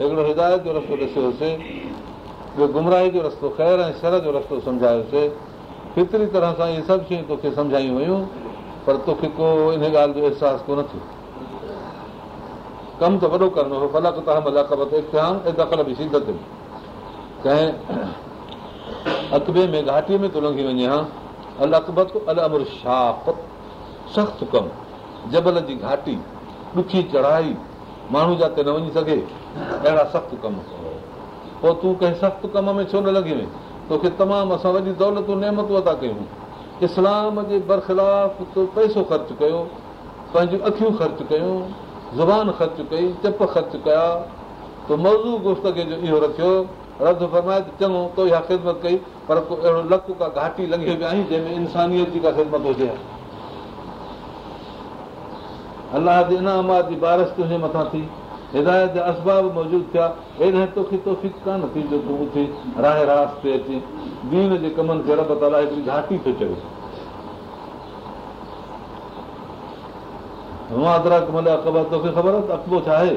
हिकिड़ो हिदायत जो रस्तो ॾिसियोसीं ॿियो गुमराही जो रस्तो ख़ैर ऐं शर जो रस्तो सम्झायोसीं फितिरी तरह सां इहे सभु शयूं तोखे सम्झायूं समझायूं पर तोखे को इन ॻाल्हि जो अहसासु कोन थियो कमु त वॾो करिणो हो फलक ऐं दख़ल फलाको तख़ल कंहिं अकबे में घाटीअ में थो लंघी वञे हा अलबक अल अमर शाप सख़्तु कमु जबल जी घाटी ॾुखी चढ़ाई माण्हू जाते न वञी सघे अहिड़ा सख़्तु कम पोइ तूं कंहिं सख़्तु कम में छो न लॻी वई तोखे तमामु असां वॾी दौलतूं नेमतूं अदा कयूं इस्लाम जे बरख़िलाफ़ तो पैसो ख़र्चु कयो पंहिंजूं अखियूं ख़र्च कयूं ज़ुबान ख़र्च कई चप ख़र्च कया तूं मौज़ू गुफ़्त जो इहो रखियो रद फरमाए चङो तो इहा ख़िदमत कई पर को अहिड़ो लक का घाटी लॻी पिया आहीं जंहिंमें इंसानियत जी का ख़िदमत हुजे अलाह जे इनाम जी बारिश तुंहिंजे मथां थी हिदायत जा असबाब मौजूदु थिया अहिड़े तोखे तोफ़ी कान थी जो तूं ॿुधी राह रास ते अचे दीन जे कमनि खे रबत अलाए हिकिड़ी घाटी थो चए तोखे ख़बर आहे त अकबो छा आहे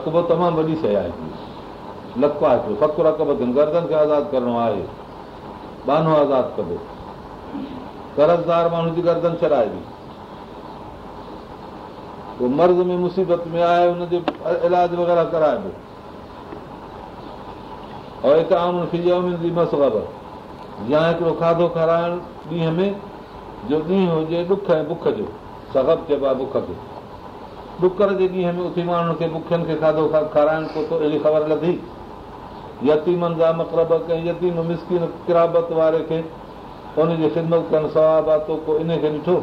अकबो तमामु वॾी शइ आहे लको आहे हिकिड़ो फ़खुर अकब थियनि गर्दनि खे आज़ादु करिणो आहे बानो आज़ादु कबो कर्ज़दार माण्हू जी गर्दन छॾाए बि पोइ मर्ज़ में मुसीबत में आहे हुनजो इलाज वग़ैरह कराइबो ऐं हिकिड़ो खाधो खाराइण ॾींहं में जो ॾींहुं हुजे ॾुख ऐं बुख जो सगब चइबो आहे बुख जो ॾुकर जे ॾींहं में ख़बर लधी यतीमनि जा मतिलब किराबत वारे खे ख़िदमतो इनखे ॾिठो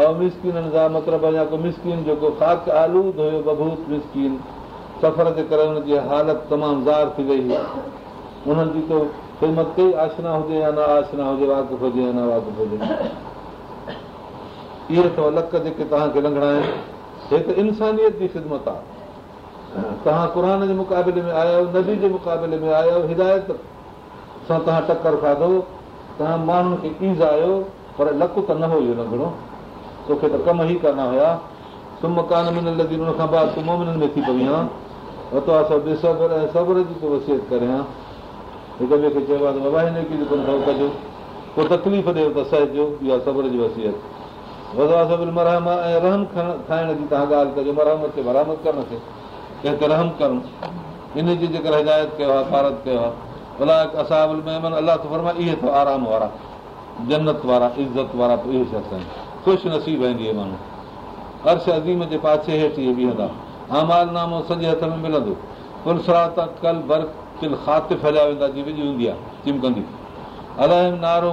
ऐं मिसकिननि सां मतिलबु अञा को मिसकिन जेको खाक आलूद हुयो बबूत मिसकिन सफ़र जे करे हुनजी हालत तमामु ज़ार थी वई हुई उन्हनि जी त ख़िदमत कई आशना हुजे या न आशना हुजे वाक हुजे या न वाक हुजे इहे अथव लक जेके तव्हांखे लंघणा आहिनि हे त इंसानियत जी ख़िदमत आहे तव्हां कुरान जे मुक़ाबले में आया आहियो नदी जे मुक़ाबले में आया आहियो हिदायत सां तव्हां टकरु खाधो तव्हां माण्हुनि खे ईज़ आयो पर लक त न हुयो लंघणो तोखे त कम ई करणा हुया तुम कान में न लॻी हुन खां मोमिननि में थी पवी वञा वरितो आहे सबर ऐं सबर जी तूं वसियत करे हा हिक ॿिए खे चयो आहे त बाबा हिन खे कोन जेको कजो को तकलीफ़ ॾियो त सह इहा सबर जी वसियत वधो मरहम ऐं रहम खाइण जी तव्हां ॻाल्हि कजो मरहम मरहमत करण ते कंहिंखे रहम करूं इन जी जेकर हिदायत कयो आहे आहेत कयो आहे भला असां अलाह त फरमाए इहे थो आराम वारा जन्नत वारा इज़त वारा त इहे शख़्स आहिनि नसीब आहिनि इहे माण्हू अर्श अज़ीम जे पासे हेठि इहे बीहंदा नामो सॼे हथ में मिलंदो फैलिया वेंदा नारो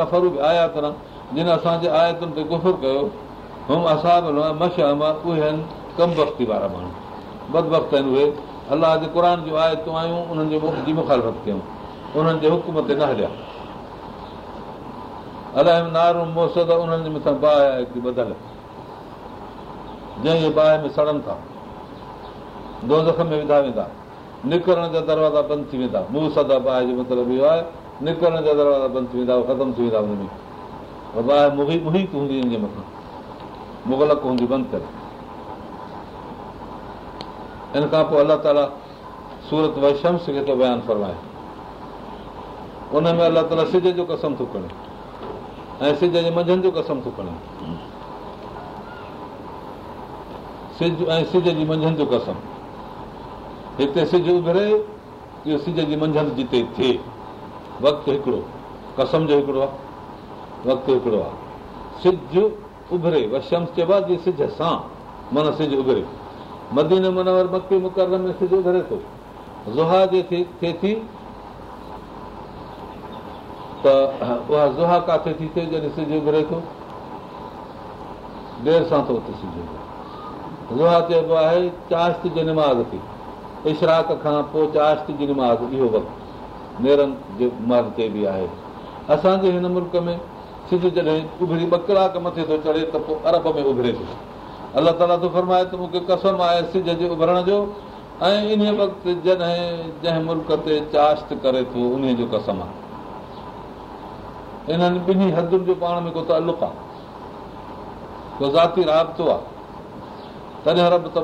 कफरू बि आया तन जिन असांजे आयतुनि ते गुफ़ुर कयो उहे आहिनि उहे अलाह जे क़ुर जूं आयतूं आयूं जी मुखालफ़त कयूं उन्हनि जे हुकुम ते न हलिया अलाए नारू मोस त उन्हनि जे मथां बाहि आहे हिकिड़ी ॿधल जंहिंजे बाहि में सड़नि था ज़ख में विधा वेंदा निकिरण जा दरवाज़ा बंदि थी वेंदा मूं सदा बाहि जो मतिलबु इहो आहे निकिरण जा दरवाज़ा बंदि थी वेंदा उहे ख़तमु थी वेंदा उनमें बाहि मुही हूंदी हिन जे मथां मुगलक हूंदी बंदि करे इन खां पोइ अलाह ताला सूरत वैशम्स खे थो बयानु फ़रमाए उनमें अलाह ताला सिज जो कसम थो करे ऐं सिज जे मंझंदि जो कसम थो खणे सिज ऐं सिज जी मंझंदि जो कसम हिते सिज उभिरे इहो सिज जी मंझंदि जिते थिए वक़्तु हिकिड़ो कसम जो हिकिड़ो आहे वक़्तु हिकिड़ो आहे सिज उभिरे वशम चइबो आहे सिज सां माना सिज उभिरे मदीन मनवर मकी मुकर में सिज उभिरे थो ज़ुहा जे थिए थी त उहा ज़ुहा किथे थी थिए जॾहिं सिज उभिरे थो देरि सां थो उते सिज ज़ुहा चइबो आहे चाश्त जी निमाज़ थी इशराक खां पोइ चाश्त जी निमाज़ इहो वक़्तु नेरनि जे माग ते बि आहे असांजे हिन मुल्क में सिज जॾहिं उभरी ॿ कलाक मथे थो चढ़े त पोइ अरब में उभिरे थो अलाह ताला थो फरमाए त मूंखे कसम आहे सिज जे उभरण जो ऐं इन वक़्तु जॾहिं जंहिं मुल्क ते चाश्त करे थो उन जो कसम आहे हिननि ॿिन्ही हदुनि जो पाण में को तालुक आहे को ज़ाती राति आहे तॾहिं रब बि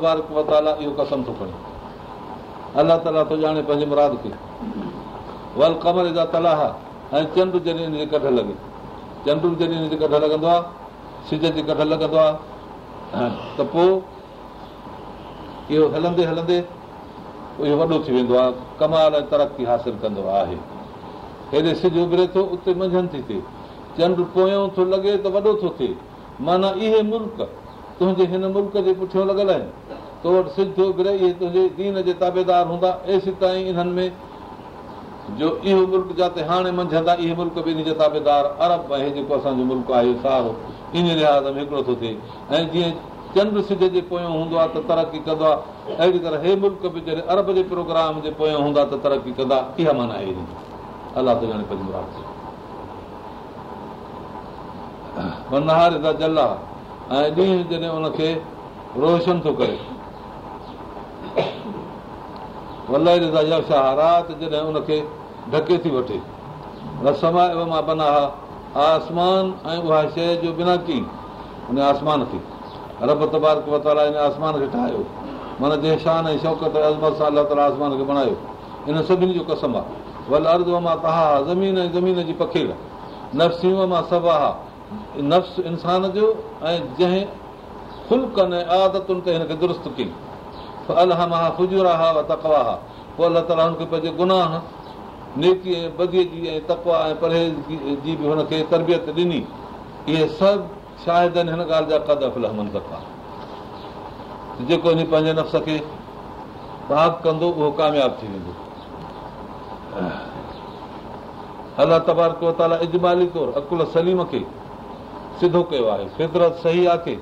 ताला इहो कसम थो खणे अलाह ताला थो ॼाणे पंहिंजे मुराद खे वल कमर जा तलाह ऐं चंड जॾहिं हिन जे कठ लॻे चंड जॾहिं हिन जे कठ लॻंदो आहे सिज जे कठ लॻंदो आहे त पोइ इहो हलंदे हलंदे इहो वॾो थी वेंदो आहे कमाल ऐं तरक़ी हासिलु कंदो आहे हेॾे सिज उभिरे थो उते मंझंदि थी थिए चंड पोयों थो लॻे त वॾो थो थिए माना इहे मुल्क तुंहिंजे हिन मुल्क जे पुठियां लॻल आहिनि तो वटि सिज थो उभिरे इहे तुंहिंजे दीन जे ताबेदार हूंदा एसि ताईं इन्हनि में जो इहो मुल्क जिते हाणे मंझंदा इहे मुल्क बि इन जे ताबेदार अरब आहे जेको असांजो मुल्क आहे सारो इन लिहाज़ में हिकिड़ो थो थिए ऐं जीअं चंड सिज जे पोयों हूंदो आहे त तरक़ी कंदो आहे अहिड़ी तरह हे मुल्क बि जॾहिं अरब जे प्रोग्राम जे पोयां हूंदा त तरक़ी कंदा इहा माना आहे अलाह ॼाणे पंहिंजी मुराद अलाहारे था जला ऐं ॾींहुं जॾहिं रोशन थो करे राति ढके थी वठे रसम आहे मां हा आसमान ऐं उहा शइ जो बिना की उन आसमान खे रब तबारक वताला हिन आसमान खे ठाहियो माना जंहिं शान ऐं शौकत अज़मत सां अलाह ताला आसमान खे बणायो इन सभिनी जो कसम आहे वल अर्दूअ मां तहा ज़मीन ऐं ज़मीन जी पखीड़ नफ़्सियूं मां انسان جو नफ़्स इंसान जो ऐं जंहिं फुल्कनि ऐं आदतुनि ते हिन दुरुस्त कई अलाफ़ुर तकवा हा पोइ ताला हुनखे पंहिंजे गुनाह नेती ऐं जी ऐं तकवा ऐं परहेज़ जी बि हुनखे तरबियत ॾिनी इहे सभु शायदि हिन ॻाल्हि जा कदम तकवा जेको हिन पंहिंजे नफ़्स खे कंदो उहो कामयाबु थी वेंदो अलाह तबार कयो ताला इजमाली तौरु अकुल सलीम खे सिधो कयो आहे फितरत सही आहे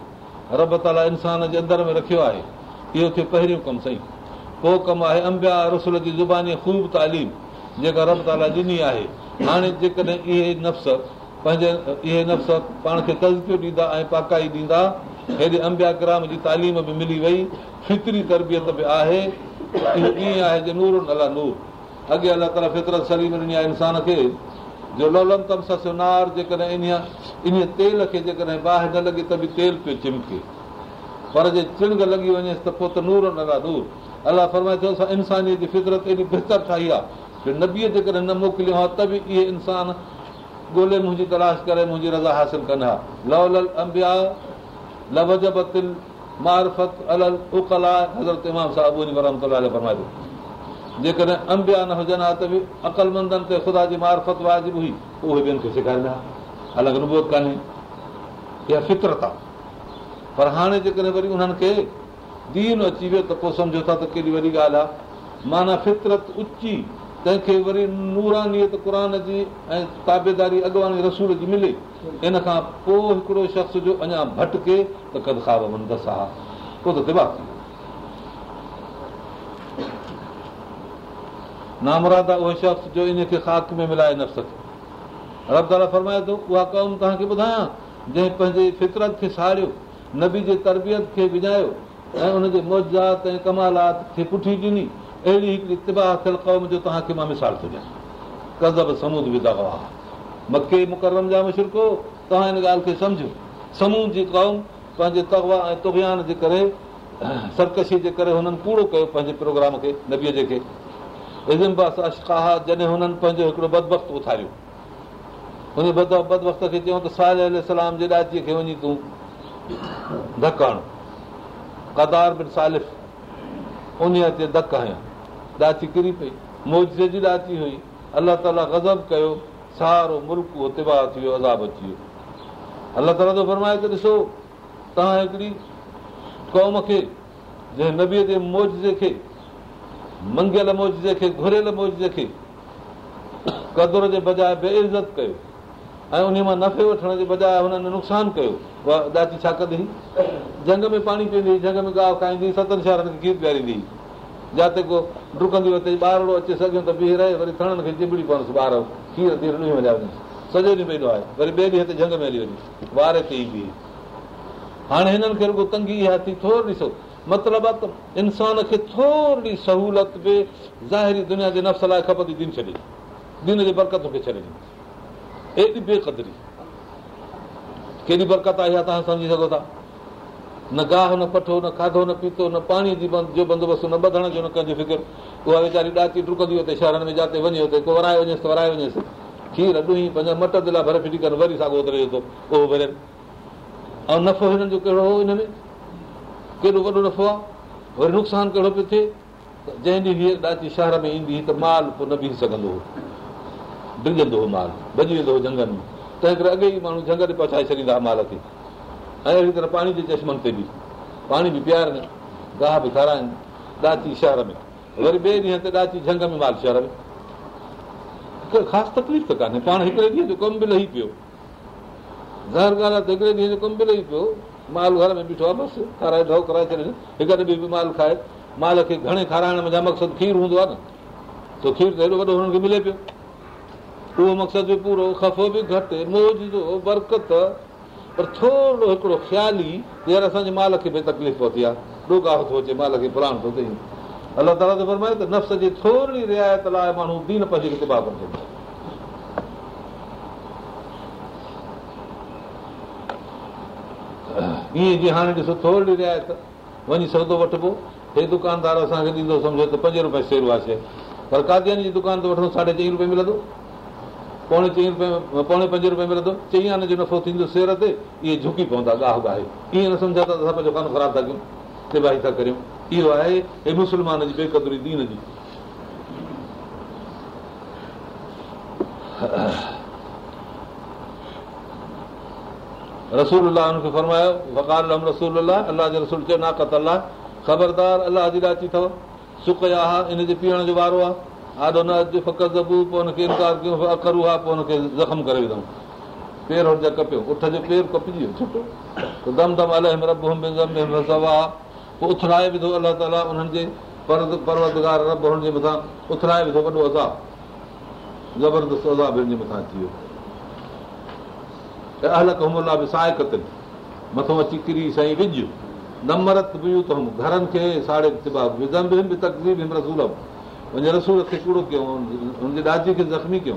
रब ताला इंसान जे अंदर में रखियो आहे इहो थियो पहिरियों कमु सही पो कमु आहे अंबिया रसूल जी ज़ुबानी खूब तालीम जेका रब ताला ॾिनी आहे हाणे जेकॾहिं इहे नफ़्स पंहिंजे इहे नफ़्स पाण खे तज़कियो ॾींदा ऐं पाकाई ॾींदा हेॾे अंबिया क्राम जी तालीम बि मिली वई फितरी तरबियत बि आहे आहे जे नूर नूर अला अॻे अलाह फितरत सलीम ॾिनी आहे इंसान खे तेल खे जेकॾहिं बाहि न लॻे त बि तेल पियो चिमके पर जे चिंग लॻी वञेसि त पोइ थो असां इंसानीअ जी फितरत एॾी बहितर ठाही आहे जो नबीअ जेकॾहिं न मोकिलियो आहे त बि इहे इंसान ॻोल्हे मुंहिंजी तलाश करे मुंहिंजी रज़ा हासिल कनि हा थो जेकॾहिं अंबिया न हुजनि हा त बि अकलमंदनि ते ख़ुदा जी मार्फत वाजिबु हुई उहे ॿियनि खे सेखारींदा हुआ अलॻि कान्हे इहा फितरत आहे पर हाणे जेकॾहिं वरी उन्हनि खे दीन अची वियो त पोइ सम्झो था त केॾी वॾी ॻाल्हि आहे माना फितरत उची तंहिंखे वरी नूरानीअ त क़ुरान जी ऐं ताबेदारी अॻवानी रसूल जी मिले इन खां पोइ हिकिड़ो शख़्स जो अञा भटके त कदखा मंदसि हा पोइ त दिबा नामरात उहो शख़्स जो इन खे ख़ाक में मिलाए न सघे रब फरमाए थो उहा क़ौम तव्हांखे ॿुधायां जंहिं पंहिंजी फितरत खे साड़ियो नबी जे तरबियत खे विञायो ऐं उनजे मौजात ऐं कमालात खे पुठी ॾिनी अहिड़ी हिकिड़ी तिबाह थियल क़ौम जो तव्हांखे मां मिसाल थो ॾियां कज़ब समूद बि दवा मके मुकरम जा मशहूरु तव्हां हिन ॻाल्हि खे सम्झो समूह जी क़ौम पंहिंजे ऐं जे करे सरकशी जे करे हुननि पूरो कयो पंहिंजे प्रोग्राम खे नबीअ जे खे इज़िम्बा अशखा हा जॾहिं हुननि पंहिंजो हिकिड़ो बदबत उथारियो हुन बदबत खे चयऊं त सालाम जे ॾाचीअ खे वञी तूं धक आण कदार बिन सालिफ़ उन ते धक हयां ॾाची किरी पई मोजे जी ॾाची हुई अलाह ताला गज़ब कयो सारो मुल्क उहो तिबाह थी वियो अज़ाब अची वियो अलाह ताला जो फरमाए त ॾिसो तव्हां हिकिड़ी क़ौम खे जंहिं नबीअ जे मोजे खे मंगियल मौजे खे घुरियल मौजे खे कदुर जे बजाए बेइज़त कयो ऐं उन मां नफ़े वठण जे बजाए हुननि नुक़सानु कयो ॾाची छा कंदी हुई झंग में पाणी पीअंदी हुई जंग में गाहु खाईंदी हुई सतनि शहरनि खे खीरु पीआरींदी जाते को डुकंदी वरती ॿार सघियो त बीह रहे वरी खे चिबड़ी पवंदुसि ॿार खीर वञा वञे सॼो ॾींहुं पवंदो आहे वरी ॿिए ॾींहं झंग में हली वञे वारे वारी बीहे हाणे हिननि खे रुगो तंगी थोरो ॾिसो मतिलबु आहे त इंसान खे थोरी सहूलियत बि ज़ाहिरी दुनिया जे नफ़्स लाइ खपंदी दीन छॾे दीन जे बरकत एॾी बेक़दरी केॾी बरकत आहे इहा तव्हां सम्झी सघो था न गाह न पठो न खाधो न पीतो न पाणी जो बंदोबस्तु न ॿधण जो न कंहिंजो फिक्र उहा वेचारी ॾाची ॾुकंदी हुते शहरनि में जिते वञे हुते को वराए वञेसि त वराए वञेसि खीर ॾुही पंजा मट दिला भरे फिटी करे वरी साॻियो उतरे थो उहो भरियनि ऐं नफ़ो हिननि जो कहिड़ो हो हिन में केॾो वॾो नफ़ो आहे वरी नुक़सानु कहिड़ो पियो थिए जंहिं ॾींहुं ॾाची शहर में ईंदी त माल पोइ न बीह सघंदो हो बिजंदो हो माल भॼी वेंदो हो झंगनि में तंहिं करे अॻे ई माण्हू झंग ते पहुचाए छॾींदा हुआ माल खे ऐं अहिड़ी तरह पाणी जे चश्मनि ते बि पाणी बि पीआरनि गाह बि खाराइनि ॾाची शहर में वरी ॿिए ॾींहं ते ॾाची झंग में माल शहर में ख़ासि तकलीफ़ त कान्हे पाण हिकिड़े ॾींहं जो कमु बि लही पियो ज़हर ॻाल्हि आहे त हिकिड़े ॾींहं जो कमु बि लही पियो माल घर में बीठो आहे बसि खाराए ॾाढो कराए हिकु ॿी बि माल खाए माल खे घणे खाराइण में मक़सदु खीरु हूंदो आहे न त खीरु त हेॾो वॾो हुननि खे मिले पियो उहो मक़सदु बि पूरो खफ़ो बि घटि मौज बरकत पर थोरो हिकिड़ो ख़्यालु यार असांजे माल खे भई तकलीफ़ पहुती आहे डोगा थो अचे माल खे पुराण थो थिए अलाह ताला त त फरमाए नफ़्स जी थोरी रिआयत लाइ माण्हू दीन न पंहिंजे कंदो आहे ईअं जीअं हाणे ॾिसो थोरी रिआयत वञी सौदो वठिबो हे दुकानदार असांखे ॾींदो सम्झो त पंजे रुपए शेर आहे शइ पर कादानी जी दुकान ते वठंदो साढे चईं रुपए मिलंदो पोणे चईं रुपए पोणे पंजे रुपए मिलंदो चईं आने जो नफ़ो थींदो सेर ते इहे झुकी पवंदा गाह ॻाहे ईअं न सम्झा त असां पंहिंजो कान ख़राब था कयूं तिबाही था करियूं इहो आहे हे मुस्लमान जी बेक़दरी दीन जी रसूल अलाह हुनखे फरमायो वकार अलम रसूल अलाह अलाह जे रसूल चयो नाकत अलाह ख़बरदार अलाह जी राची अथव लाइ सुकिया हा जे पीअण जो वारो आहे आॾो न अॼु फ़क़त ज़बू पोइ हुनखे इनकार कयूं आहे पोइ हुनखे ज़ख़्म करे विधऊं पेर हुन जा कपियो उठ जो पेर कपिजो दमदम पोइ उथराए विधो अलाह ताला उन्हनि जे रब हुनजे मथां उथराए बि थो वॾो अज़ा ज़बरदस्त अलक अला बि सहायकत मथां अची किरी साईं विझ नमरत बि घरनि खे साड़े बि बि हिम रसूल रसूल खे कूड़ो हुनजे ॾाजी खे ज़ख़्मी कयूं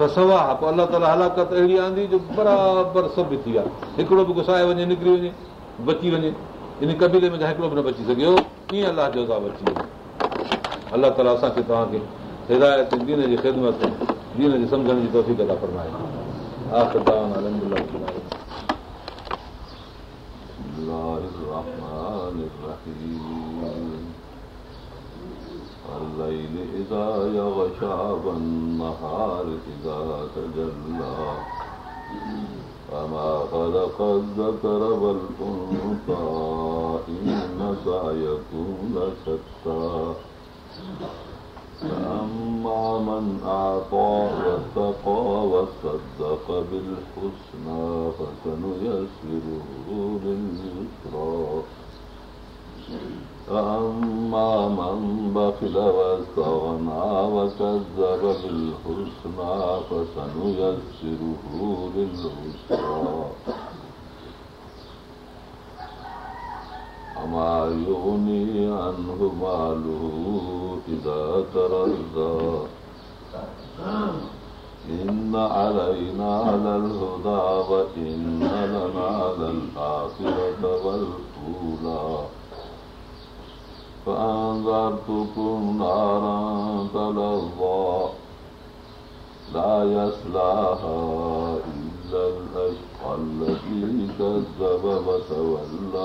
त सवा पोइ अलाह ताला हलाकत अहिड़ी आंदी जो बराबरि सभु थी विया हिकिड़ो बि गुसाए वञे निकिरी वञे बची वञे इन कबीले में छा हिकिड़ो बि न बची सघियो कीअं अलाह जो बची वञे अलाह ताला असांखे तव्हांखे हिदायत दीन जी ख़िदमत दीन जी सम्झण जी तोफ़ीदर न फरमाए آخر دعوانا الحمد لله رب العالمين بسم الله الرحمن الرحيم الليل إذا يغشى والنهار إذا تجلى وما خلق الذكر والأنثى إن سعيكم لشتى فأما من أعطى واتقى وصدق بالحسنى فسنيسره لليسرى فأما من بخل واستغنى وكذب بالحسنى فسنيسره للعسرى علينا على لنا نارا अनुमालू पि तरल ला पिबल पूला नल असल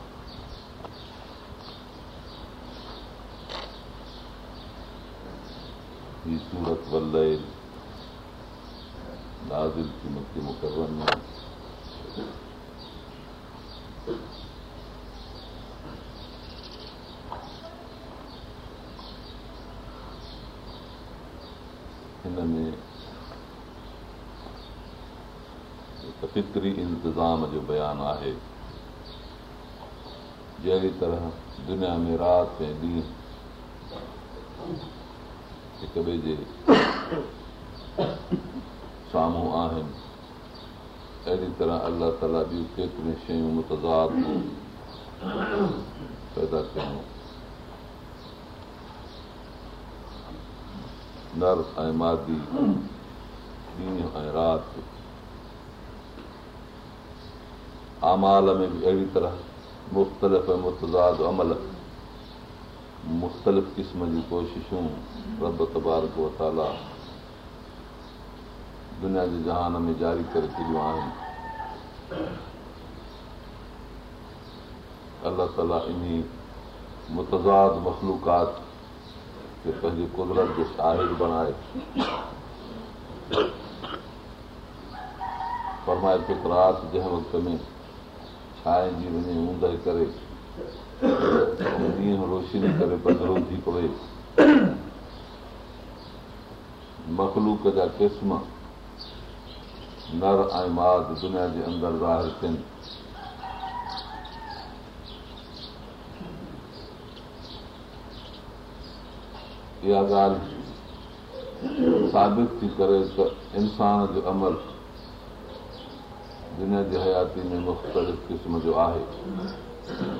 सूरत बले मुक़बर में हिन में हिकु फितरी इंतिज़ाम जो बयानु आहे जहिड़ी तरह दुनिया में राति ऐं ॾींहुं हिक ॿिए जे साम्हूं आहिनि अहिड़ी तरह अलाह ताला ॿियूं केतिरियूं शयूं मुतज़ाद पैदा कयूं नर ऐं मादी ॾींहं ऐं राति आमाल में बि अहिड़ी तरह मुख़्तलिफ़ ऐं मुतज़ाद अमल مختلف قسم کی کوششوں رب تبارک و تعالی دنیا جو جہان میں جاری کرتی چیو آئیں اللہ تعالی انہی متضاد مخلوقات کے پہلی قدرت کے شاہر بنائے فرمائے فکرات جہاں وقت میں چھائے جی انہیں اوندر کرے रोशनी करे पधरो थी पए मख़लूक जा क़िस्म नर ऐं माद दुनिया जे अंदरि ज़ाहिर थियनि इहा ॻाल्हि साबित थी करे त इंसान जो अमल दुनिया जे हयाती में मुख़्तलिफ़ क़िस्म जो आहे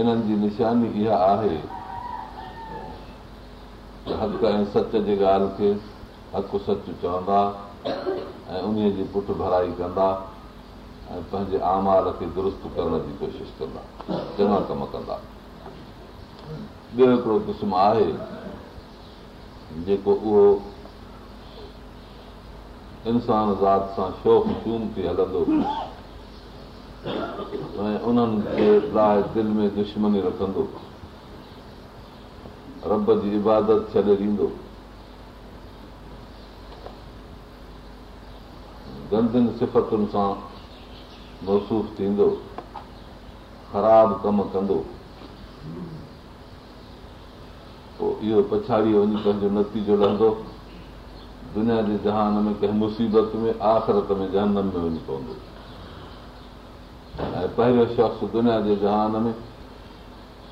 इन्हनि जी निशानी इहा आहे हक़ ऐं सच जे ॻाल्हि खे हक़ सच चवंदा ऐं उन जी पुठ भराई कंदा ऐं पंहिंजे आमाल खे दुरुस्त करण जी कोशिशि कंदा चङा कम कंदा ॿियो हिकिड़ो क़िस्म आहे जेको उहो इंसान ज़ात सां शौक़ु जूम ते हलंदो उन्हनि जे लाइ दिलि में दुश्मनी रखंदो रब जी इबादत छॾे ॾींदो गंदियुनि सिफ़तुनि सां महसूस थींदो ख़राब कमु कंदो पोइ इहो पछाड़ी वञी पंहिंजो नतीजो लहंदो दुनिया जे जहान में कंहिं मुसीबत में आख़िरत में जहनम में वञी पवंदो पहिरियों शख़्स दुनिया जे जहान में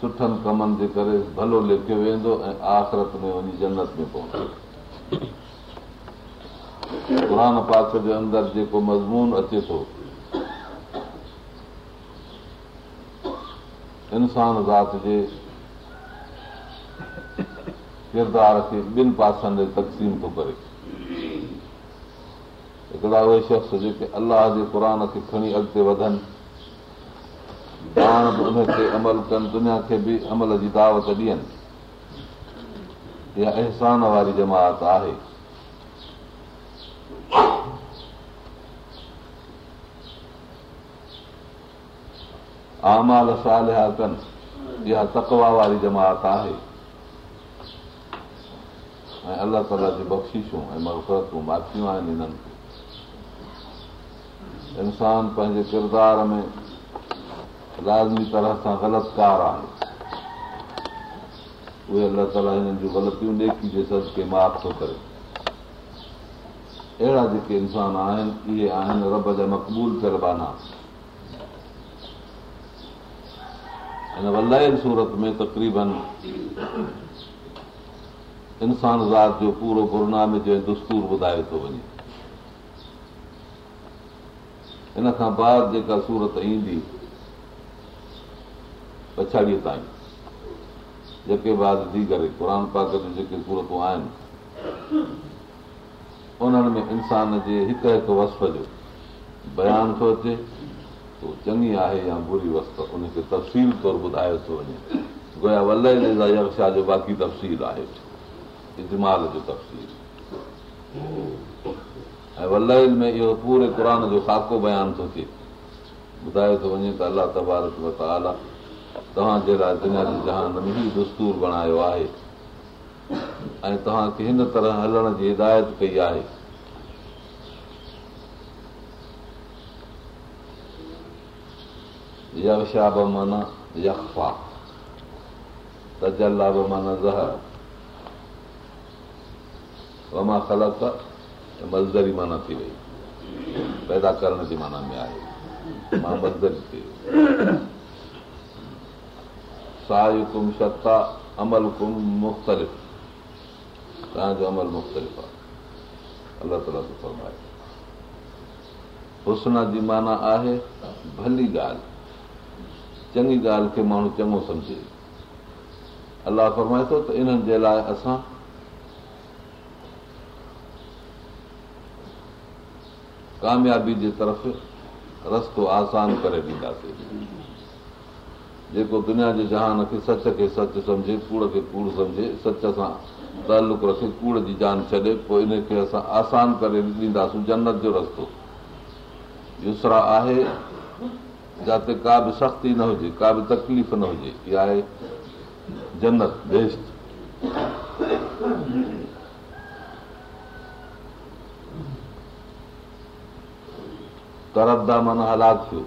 सुठनि कमनि जे करे भलो लेखियो वेंदो ऐं आख़िरत में वञी जन्नत में पहुान पास जे अंदरि जेको मज़मून अचे थो इंसान ज़ात जे किरदार खे ॿिनि पासनि ते तक़सीम थो करे हिकिड़ा उहे शख़्स जेके अलाह जे क़ुर खे खणी अॻिते वधनि पाण बि उनखे अमल कनि दुनिया खे बि अमल जी दावत ॾियनि इहा अहसान वारी जमात आहे आमाल सां कनि इहा तकवा वारी जमात आहे ऐं अलाह ताला जी बख़्शिशूं ऐं मफ़रतूं माफ़ियूं आहिनि हिननि खे इंसान पंहिंजे किरदार में लाज़मी तरह सां ग़लत कार आहिनि उहे अलाह ताला हिननि जूं ग़लतियूं सज़ खे माफ़ थो करे अहिड़ा जेके इंसान आहिनि इहे आहिनि रब जा मक़बूल तरबाना हिन वलायल सूरत में तक़रीबन इंसान ज़ात जो पूरो गुरुनामे जो दुस्तूर ॿुधायो थो वञे हिन खां बाद जेका सूरत ईंदी पछाड़ीअ ताईं जेके बाद थी करे क़ुर पाक जूं जेके सूरतूं आहिनि उन्हनि में इंसान जे हिकु हिकु वस्फ जो बयानु थो अचे चङी आहे या बुरी उनखे तफ़सील ॿुधायो थो वञे गोया जो बाक़ी तफ़सील आहे इज़माल जो तफ़सील ऐं वल्लद में इहो पूरे क़ुर जो खाको बयानु थो थिए ॿुधायो थो वञे त अलाह तबारक तबारत तव्हांजे लाइ दुनिया जे जहान में ई दस्तूर बणायो आहे ऐं तव्हांखे हिन तरह हलण जी हिदायत कई आहे मज़दरी माना थी वई पैदा करण जी माना में आहे मां मज़दरी थी वई हुसन जी माना आहे माण्हू चङो सम्झे अलाह फरमाए थो त इन्हनि जे लाइ असां कामयाबी जे तरफ़ रस्तो आसान करे ॾींदासीं जेको दुनिया जे जहान खे सच खे सच सम्झे कूड़ खे कूड़ सम्झे सच सां तालुक रखे कूड़ जी जान छॾे पोइ इनखे असां आसान करे ॾींदासीं जन्नत जो रस्तो दूसरा आहे जिते का बि सख़्ती न हुजे का बि तकलीफ़ न हुजे इहा आहे जन्नत माना हालात थियो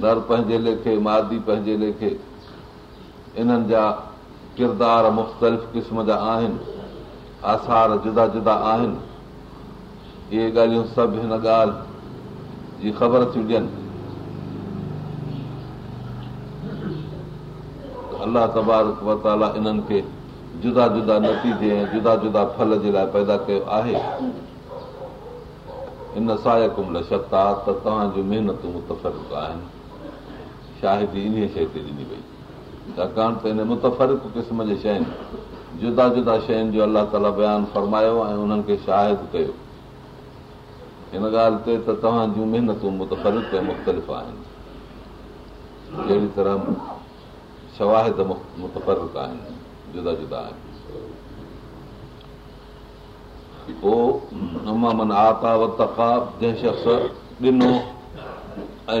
नर पंहिंजे लेखे मादी पंहिंजे लेखे इन्हनि जा किरदार मुख़्तलिफ़ क़िस्म जा आहिनि आसार जुदा जुदा आहिनि इहे ॻाल्हियूं सभु हिन ॻाल्हि जी ख़बर थियूं ॾियनि अलाह तबारक वताला इन्हनि खे जुदा जुदा नतीजे ऐं जुदा जुदा फल जे लाइ पैदा कयो आहे इन कुमल शता त तव्हांजूं जूं महिनतूं आहिनि शाहिदी इन शइ ते ॾिनी वई छाकाणि त हिन मुतफ़ क़िस्म जे शयुनि जुदा जुदा शयुनि जो अलाह फ़रमायो ऐं हिन ॻाल्हि ते त तव्हां जूं महिनतूं अहिड़ी तरह जुदा जुदा ॾिनो ऐं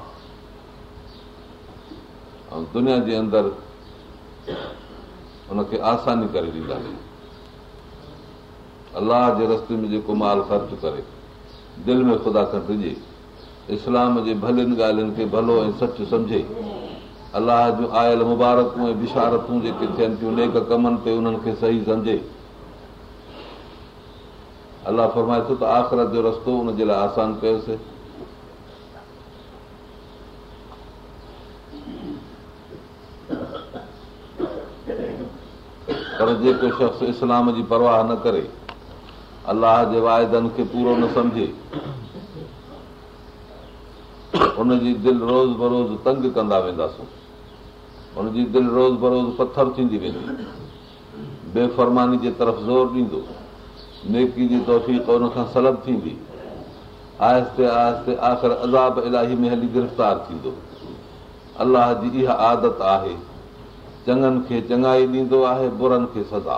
ऐं दुनिया जे अंदरि हुनखे आसानी करे ॾींदासीं अलाह जे रस्ते में जेको माल ख़र्च करे दिलि में ख़ुदा खट विझे इस्लाम जे भलियुनि ॻाल्हियुनि खे भलो ऐं सच सम्झे अलाह जूं आयल मुबारकूं ऐं बिशारतूं जेके थियनि थियूं नेक कमनि ते उन्हनि खे सही सम्झे अलाह फरमाए थो त आख़िरत जो रस्तो उनजे लाइ आसानु कयोसीं पर जेको शख़्स इस्लाम जी परवाह न करे अलाह जे वाइदनि खे पूरो न सम्झे हुनजी दिलि रोज़ बरोज़ तंग कंदा वेंदासीं हुनजी दिलि रोज़ बरोज़ पथर थींदी वेंदी बेफ़रमानी जे तरफ़ ज़ोर ॾींदो नेकी जी तोहफ़ी हुन सां सलब थींदी आहिस्ते आहिस्ते आख़िर अज़ाब इलाही में हली गिरफ़्तार थींदो अलाह जी इहा आदत आहे चङनि खे चङाई ॾींदो आहे बुरनि खे सज़ा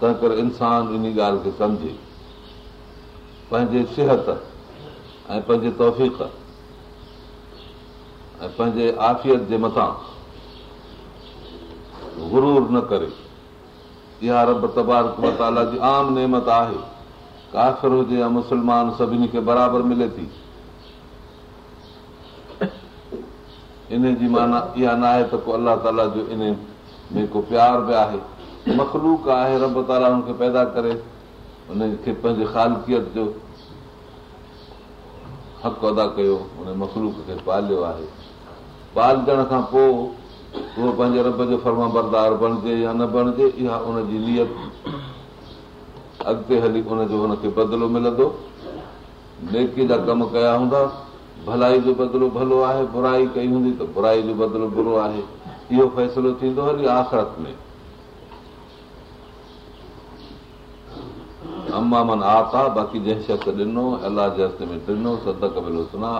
तंहिं करे इंसान इन ॻाल्हि खे सम्झे पंहिंजे सिहत ऐं पंहिंजे तौफ़ ऐं पंहिंजे आफ़ियत जे मथां गुरूर न करे इहा रब तबार ताला जी आम नेमत आहे काफ़िर हुजे या मुस्लमान सभिनी खे बराबरि मिले थी इन जी माना इहा न आहे त को अलाह ताला जो इन में को प्यार बि आहे मखलूक आहे रब ताला हुनखे पैदा करे हुनखे पंहिंजे ख़ालकियत जो हक़ अदा कयो हुन मखलूक खे पालियो आहे पालजण खां पोइ उहो पंहिंजे रब जो फर्मा बरदार बणिजे या न बणिजे इहा उनजी नियत अॻिते हली उनजो हुनखे बदिलो मिलंदो नेके जा कम कया हूंदा भलाई जो भलो आहे बुराई कई हूंदी त बुराई इहो फ़ैसिलो थींदो हली आख़िरत में अमामन आता बाक़ी जंहिं शख़्स ॾिनो अलाह जे हस्ते ॾिनो सदक भलो सना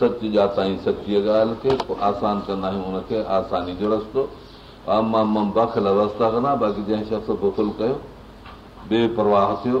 सच जाती ॻाल्हि खे आसान कंदा आहियूं अमा बखल रस्ता कंदा बाक़ी जंहिं शख़्स बुखुल कयो सीमा परवाह हसियो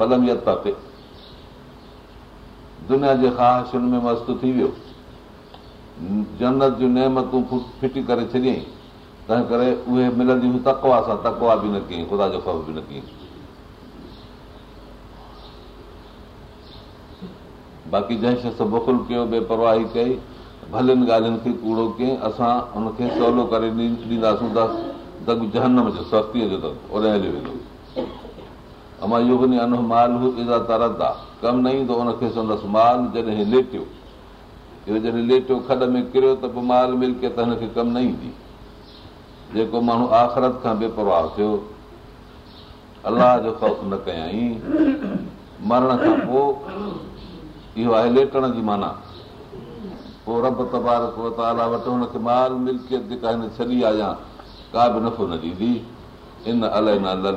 कदमियत दुनिया जे ख़्वाहिशुनि में मस्तु थी वियो जन्नत जूं नेमतूं फिटी करे छॾियईं तंहिं करे उहे मिलंदियूं तकवा सां तकवा बि न कयईं ख़ुदा जो ख़बर बि न कयईं बाक़ी जंहिं शख़्स बुखुल कयो बेपरवाही कई भलियुनि ॻाल्हियुनि खे कूड़ो कयईं असां हुनखे सवलो करे त सस्तीअ जो त ओॾे हली वेंदो अमा इहो ॾिनो अनो माल हू इज़ा आहे कमु न ईंदो उनखे संदसि माल जॾहिं लेटियो इहो जॾहिं लेटियो खॾ में किरियो त पोइ माल त हिनखे कमु न ईंदी जेको माण्हू आख़िरत खां बेपरवाह थियो अलाह जो ख़ौफ़ न कयई मरण खां पोइ इहो आहे लेटण जी माना पोइ रब तबार माल जेका हिन छॾी आहे या का बि नफ़ो न ॾींदी इन अलाए न अल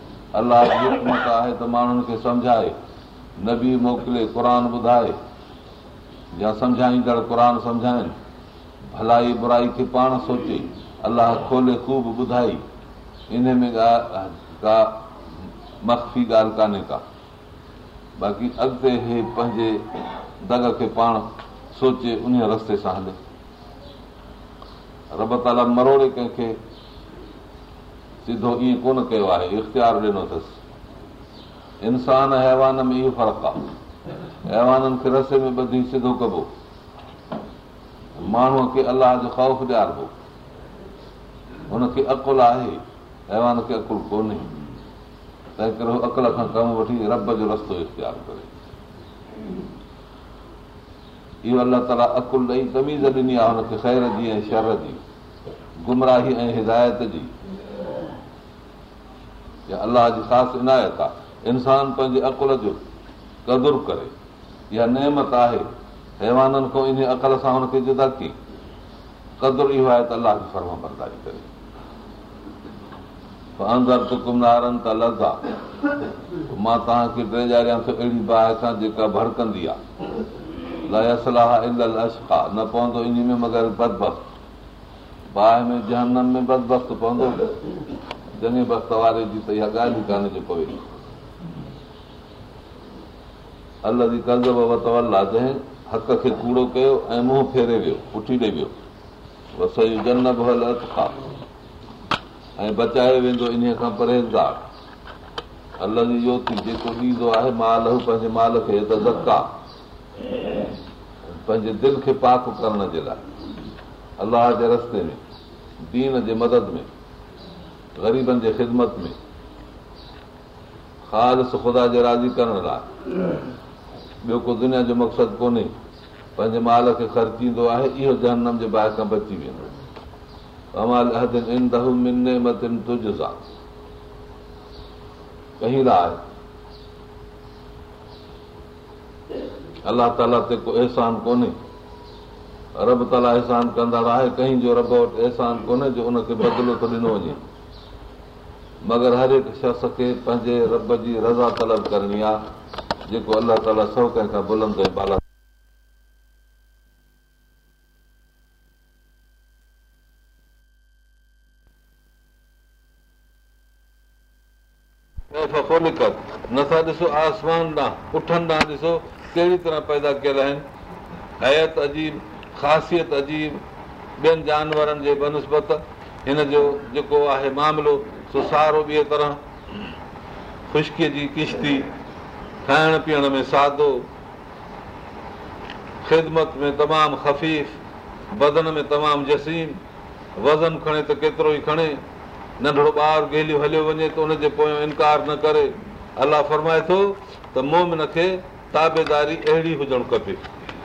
अलाह जी आहे त माण्हुनि खे समुझाए नबी मोकिले क़ुर ॿुधाए या सम्झाईंदड़ क़ुर सम्झाइनि भलाई बुराई खे पाण सोचे अलाह खोले ख़ूब ॿुधाई इन में का मख़फ़ी ॻाल्हि कान्हे का बाक़ी अॻिते हे पंहिंजे दग खे पाण सोचे उन रस्ते सां हले रब ताला मरोड़े कंहिंखे सिधो ईअं कोन कयो आहे इख़्तियार ॾिनो अथसि इंसान हैवान में इहो फ़र्क़ु आहे हैवाननि खे में ॿधी सिधो कबो माण्हूअ खे अलाह जो ख़ौफ़ ॾियारबो हुनखे अकुल आहे हैवान खे अकुल कोन्हे तंहिं करे अकुल खां कमु वठी रब जो रस्तो इख़्तियार करे इहो अलाह ताला अकुल ॾेई तमीज़ ॾिनी आहे हुनखे ख़ैर जी ऐं शर जी गुमराही ऐं हिदायत जी अलाह जी सास इनायत आहे इंसान पंहिंजे अकुल जो कदुरु करे इहा नेमत आहे हुनखे जुदा की कदुरु आहे मां तव्हांखे ॼारियां थो अहिड़ी बाहि सां जेका भड़कंदी आहे न पवंदो इन में मगर बदबस्त बाहि में जहनम में बदबस्त पवंदो अल खे कूड़ो कयो ऐं मुंहुं फेरे वियो पुठी ॾे वियो जन बल आहे ऐं बचायो वेंदो इन खां परहेज़दार अल जी इहो थी जेको ॾींदो आहे पंहिंजे माल खे त धका पंहिंजे दिलि खे पाक करण जे लाइ अलाह जे रस्ते में दीन जे मदद में ग़रीबनि जे ख़िदमत में ख़ाल ख़ुदा जे राज़ी करण लाइ ॿियो को दुनिया जो मक़सदु कोन्हे पंहिंजे माल खे ख़र्चींदो आहे इहो जहनम जे ॿाहिरि खां बची वेंदो कहिड़ा आहे अलाह ताला ते को अहसान कोन्हे रब ताला अहसान कंदड़ आहे कंहिंजो रब वटि अहसान कोन्हे जो उनखे बदिलो थो ॾिनो वञे मगर हर हिकु शख़्स खे पंहिंजे रब जी रज़ा तलब करणी आहे जेको अलाह ताला सौ कंहिंखां बुलंद नथा ॾिसो आसमान ॾांहुं पुठनि ॾिसो कहिड़ी तरह पैदा कयल आहिनि हयत अजीब ख़ासियत अजीब ॿियनि जानवरनि जे बनस्बत हिन जो जेको आहे मामिलो सो सारो ॿिए तरह ख़ुश्कीअ जी किश्ती खाइण पीअण में सादो ख़िदमत में तमामु ख़फ़ीफ़ बदन में तमामु जसीम वज़न खणे त केतिरो ई खणे नंढड़ो ॿारु गेलियो हलियो वञे त उनजे पोयां इनकार न करे अलाह फ़रमाए थो त मोमिन खे ताबेदारी अहिड़ी हुजणु खपे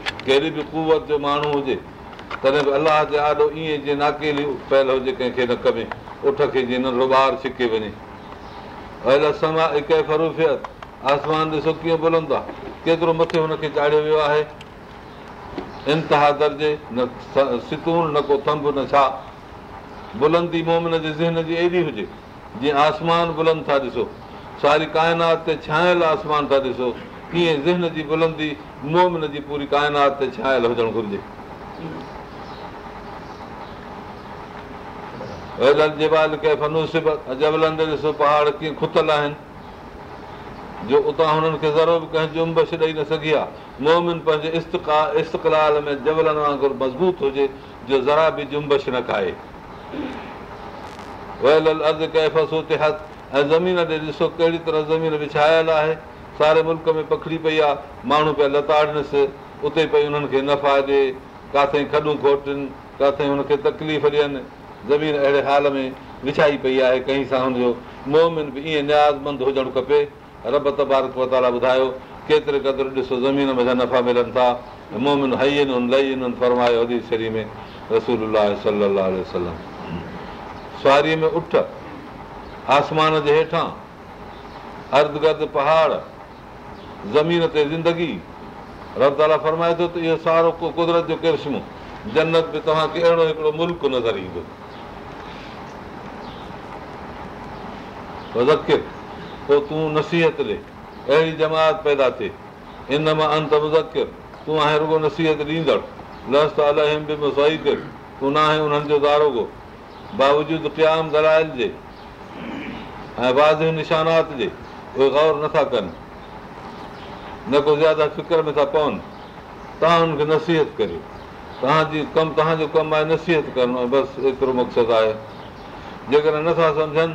कहिड़ी बि कुवत जो माण्हू हुजे तॾहिं बि अलाह जे आॾो ईअं जीअं नाकेली पयल हुजे कंहिंखे न उठ खे जीअं नंढो छिके वञे फरूफ़ियत आसमान ॾिसो कीअं बुलंदो आहे केतिरो मथे हुनखे चाढ़ियो वियो आहे इंतिहा दर्जे न सितून न को थंभ न छा बुलंदी मोमिन जे ज़हन जी एॾी हुजे जीअं आसमान बुलंद था ॾिसो सारी काइनात ते छायल आसमान था ॾिसो कीअं ज़हन जी बुलंदी मोमिन जी पूरी काइनात ते छायल हुजणु घुरिजे पहाड़ कीअं खुतल आहिनि जो उतां हुननि खे ज़रो बि कंहिं जूंबश ॾेई न सघी आहे मोमिन पंहिंजे इस्तकाल इस्तकलाल में जबलनि वांगुरु मज़बूत हुजे जो ज़रा बि जुंबश न खाए ऐं ज़मीन ते ॾिसो कहिड़ी तरह ज़मीन विछायल आहे सारे मुल्क में पखिड़ी पई आहे माण्हू पिया लताड़नसि उते पई उन्हनि खे नफ़ा ॾे किथे खॾूं खोटनि किथे हुनखे तकलीफ़ ॾियनि ज़मीन अहिड़े हाल में विछाई पई आहे कंहिं सां हुनजो मोहमिन बि ईअं न्याज़मंद हुजणु खपे रब वताला ॿुधायो केतिरे क़दुरु ॾिसो ज़मीन में जा नफ़ा मिलनि था मोमिन हई आहिनि लही आहिनि फरमायो में रसूल सलम सुवारीअ में उठ आसमान जे हेठां अर्ध गर्द पहाड़ ज़मीन ते ज़िंदगी रब ताला फ़रमाए थो त इहो सारो कुदरत जो किश्मो जन्नत बि तव्हांखे अहिड़ो हिकिड़ो मुल्क नज़र ईंदो ज़किर पोइ तूं नसीहत ॾे अहिड़ी जमात पैदा थिए इन मां अंत अंतिर तूं आहे रुगो नसीहत ॾींदड़ लस त बि मुसाई कर तूं न आहे उन्हनि जो दारोगो बावजूद क़याम गलाइल जे ऐं वाज़ निशानात जे उहे ग़ौर नथा कनि न को ज़्यादा फिक्र में था पवनि तव्हां हुनखे नसीहत करियो तव्हांजी कमु तव्हांजो कमु आहे नसीहत करिणो बसि एतिरो मक़सदु आहे जेकॾहिं नथा सम्झनि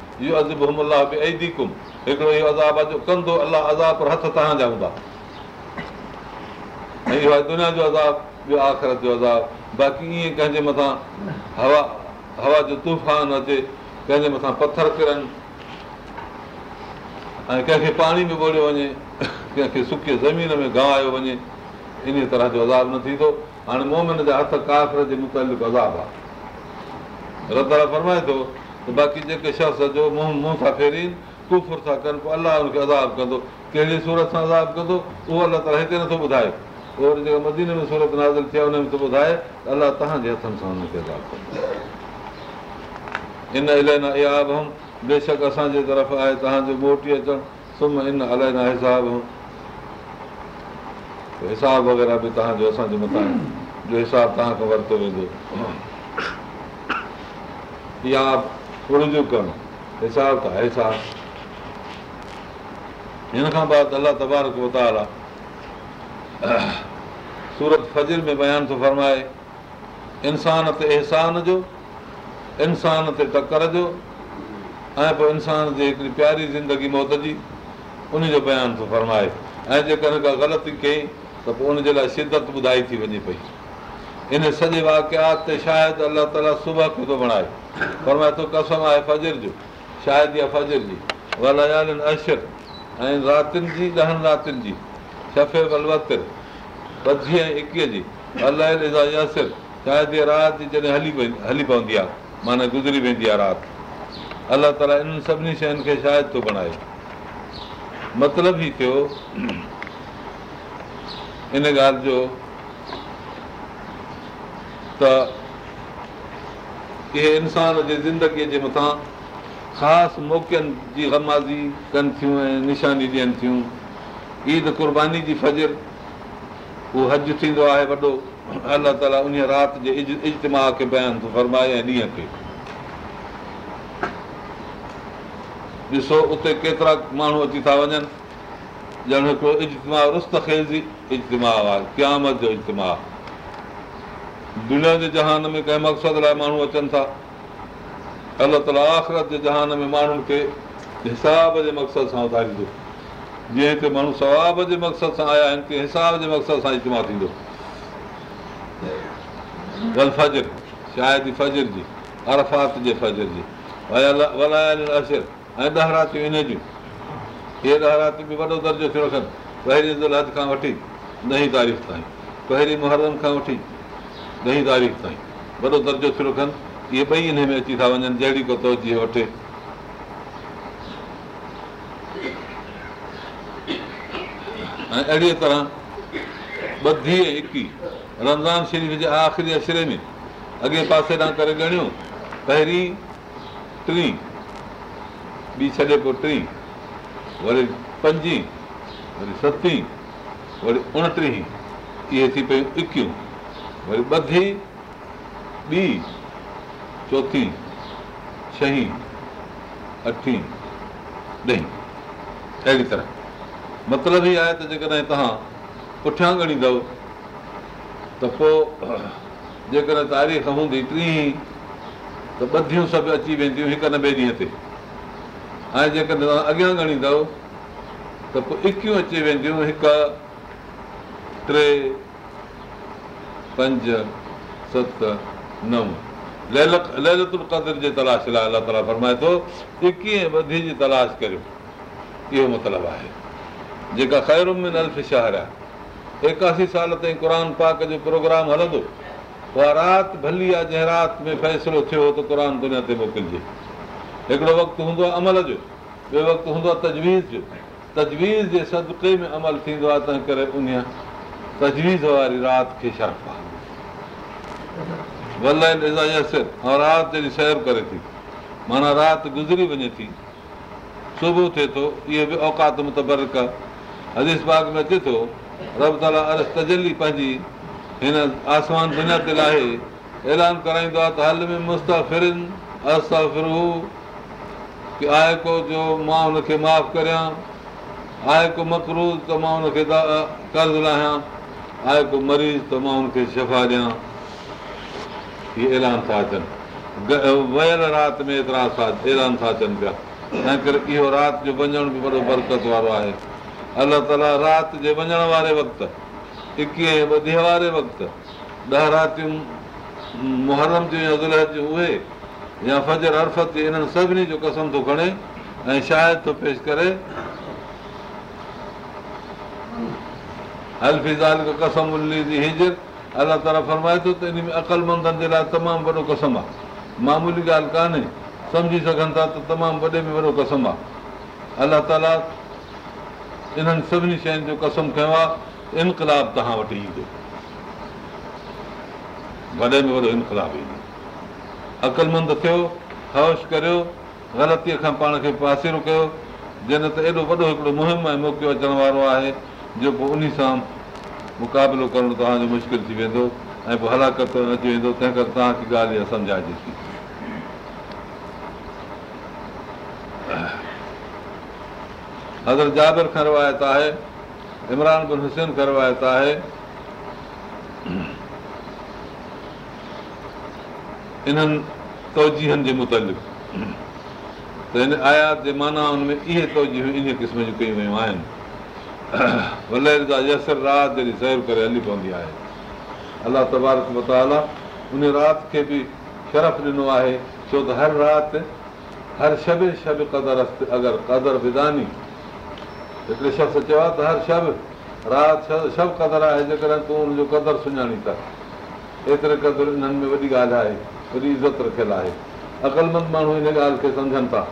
इहो अज़बी कुम हिकिड़ो इहो आख़िर कंहिंजे मथां हवा हवा जो तूफ़ान अचे कंहिंजे मथां पथर किरनि ऐं कंहिंखे पाणी में ॻोड़ियो वञे कंहिंखे सुके ज़मीन में गवायो वञे इन तरह जो अज़ाब न थींदो हाणे आहे थो बाक़ी जेके शख़्स जो मुंहुं मुंहुं था फेरीनि कूफुर था कनि पोइ अलाह हुनखे अदाब कंदो कहिड़े सूरत सां अदाब कंदो उहो अलाह ताला हिते नथो ॿुधाए वरी जेका में सूरत नाज़ थिया हुन में थो ॿुधाए अलाह तव्हांजे हथनि सां हुनखे अदाब कंदो इन इलाही न इहा बि बेशक असांजे तरफ़ आहे तव्हांजो मोटी अचणु सुम इन अलाए न हिसाब हिसाब वग़ैरह बि तव्हांजो असांजे मथां जो हिसाब तव्हां वरितो वेंदो इहा हिसाब त आहे हिन खां बाद अलाह तबारक उतार आहे सूरत फज़िल में बयानु थो फरमाए इंसान ते अहसान जो इंसान ते तकर जो ऐं पोइ इंसान जी हिकिड़ी प्यारी ज़िंदगी मौत जी उन जो बयानु थो फरमाए ऐं जेकर का ग़लति कई त पोइ उनजे लाइ शिदत ॿुधाई थी वञे पई हिन सॼे वाक़ियात ते शायदि अलाह ताला सुबुह खे थो बणाए पर मां तूं कसम आहे फजर जो शायदि इहा फजर जी अशर ऐं रातिनि जी ॾहनि रातिनि जी सफ़े बलवत पंजवीह ऐं एकवीह जी यासिर शायदि इहा राति जी अलाए हली पवंदी आहे माना गुज़री वेंदी आहे राति अलाह ताला इन्हनि सभिनी शयुनि खे शायदि थो बणाए मतिलबु ई थियो इन ॻाल्हि जो त इहे इंसान जे ज़िंदगीअ जे मथां ख़ासि मौक़नि जी गमाज़ी कनि थियूं ऐं निशानी ॾियनि थियूं ईद क़ुर्बानी जी फजर उहो हज थींदो आहे वॾो अलाह ताला उन राति जे इजमाह खे बयान थो फरमाए ऐं ॾींहं खे ॾिसो उते केतिरा माण्हू अची था वञनि ॼण हिकिड़ो इजतिमाहु रुस्तेज़ी इजतमाह आहे क़यामत जो आहे दुनिया जे जहान में कंहिं मक़सद लाइ माण्हू अचनि था अलाह ताला आख़िरत जे जहान में माण्हुनि खे हिसाब जे मक़सद सां उधारींदो जीअं हिते माण्हू सवाब जे मक़सद सां आया आहिनि तीअं हिसाब जे मक़सद सां इजमा थींदो फजर शायदि फजर जी अरफ़ात जे फजर जी ऐं ॾहरातियूं इन जूं इहे ॾहरातियूं बि वॾो दर्जो थियो रखनि पहिरीं हद खां वठी ॾहीं तारीख़ ताईं पहिरीं मुहरम खां वठी ॾहीं तारीख़ ताईं वॾो दर्जो शुरू रखनि इहे ॿई इन में अची था वञनि जहिड़ी को तवजी वठे ऐं अहिड़ीअ तरह ॿधी एकी रमज़ान शरीफ़ जे आख़िरी अशरे में अॻे पासे ॾांहुं करे ॻणियो पहिरीं टी ॿी छॾे पोइ टी वरी पंजी वरी सतीं वरी उणटीह इहे थी पियूं एकियूं वरी ॿधी ॿी चोथी छही अठी ॾही अहिड़ी तरह मतिलबु ई आहे त जेकॾहिं तव्हां पुठियां ॻणींदव त पोइ जेकॾहिं तारीख़ हूंदी टी त ॿधियूं सभु अची वेंदियूं हिकु न ॿिए ॾींहं ते ऐं जेकॾहिं तव्हां अॻियां ॻणींदव त पोइ इकियूं अची वेंदियूं हिकु टे पंज सत नव लैल क़दर जे तलाश लाइ अलाह ताला फरमाए थो की कीअं ॿुधी जी तलाश करियो इहो मतिलबु आहे जेका ख़ैरुम में नल्फ शहर आहे एकासी साल ताईं क़ुर पाक जो प्रोग्राम हलंदो उहा राति भली आहे जंहिं राति में फ़ैसिलो थियो त क़ुर दुनिया ते मोकिलिजे हिकिड़ो वक़्तु हूंदो आहे अमल जो ॿियो वक़्तु हूंदो आहे तजवीज़ जो तजवीज़ जे सदिके में अमल थींदो आहे तंहिं करे उन तजवीज़ वारी राति खे छापा राति सैर करे थी माना राति गुज़री वञे थी सुबुह थिए थो इहो बि औकात हदीस बाग में अचे थो रब ताला अर तजली पंहिंजी हिन आसमान दुनिया ते लाहे ऐलान कराईंदो आहे त हल में की आहे को जो मां हुनखे माफ़ु करियां आहे को मकरूज़ मां हुनखे कर्ज़ु लाहियां आहे को मरीज़ त मां हुनखे शफ़ा ॾियां इहे ऐलान था अचनि वयल राति में एतिरा ऐलान था अचनि पिया तंहिं करे इहो राति जो वञण बि वॾो बरकत वारो आहे अलाह ताला राति जे वञण वारे वक़्तु इकवीह ॿधीअ वारे वक़्तु ॾह रातियूं मुहरम मुहर्रम थी उहे या फजर अरफत इन्हनि सभिनी जो कसम थो खणे ऐं शायदि थो पेश करे हलफ़िज़ाल कसम उल्ली जी हिज अलाह ताला फरमाए थो त इन में अकलमंदनि जे लाइ तमामु वॾो कसम आहे मामूली ॻाल्हि कान्हे सम्झी सघनि था त तमामु वॾे में वॾो कसम आहे अलाह ताला इन्हनि सभिनी शयुनि जो कसम खयों आहे इनकलाब तव्हां वटि ईंदो वॾे में वॾो इनकलाब ईंदो अकलमंद थियो हवश करियो ग़लतीअ खां पाण खे पासिरो कयो जॾहिं त एॾो वॾो हिकिड़ो मुहिम ऐं मौकियो अचण वारो आहे जेको उन सां मुक़ाबिलो करणु तव्हांजो मुश्किल थी वेंदो ऐं पोइ हलाकत अची वेंदो तंहिं करे तव्हांखे ॻाल्हि इहा सम्झाइजे थी जाबिर खां रिवायत आहे इमरान बिन हुसैन खां रिवायत आहे इन्हनि तवजीहनि जे मुतालिक़ त हिन आयात जे माना हुन में इहे तवजीहूं इन क़िस्म जूं कयूं वियूं आहिनि रात करे हली पवंदी आहे अलाह तबारक मोताला उन राति खे बि शरफ ॾिनो आहे छो त हर राति हर शब शब कदर अगरि कदुरु विदानी हिकिड़े शख़्स चयो आहे त हर राति शब आहे जेकॾहिं तूं हुनजो कदुरु सुञाणी एतिरे क़दुरु में वॾी ॻाल्हि आहे वॾी इज़त रखियलु आहे अकलमंद माण्हू हिन ॻाल्हि खे सम्झनि था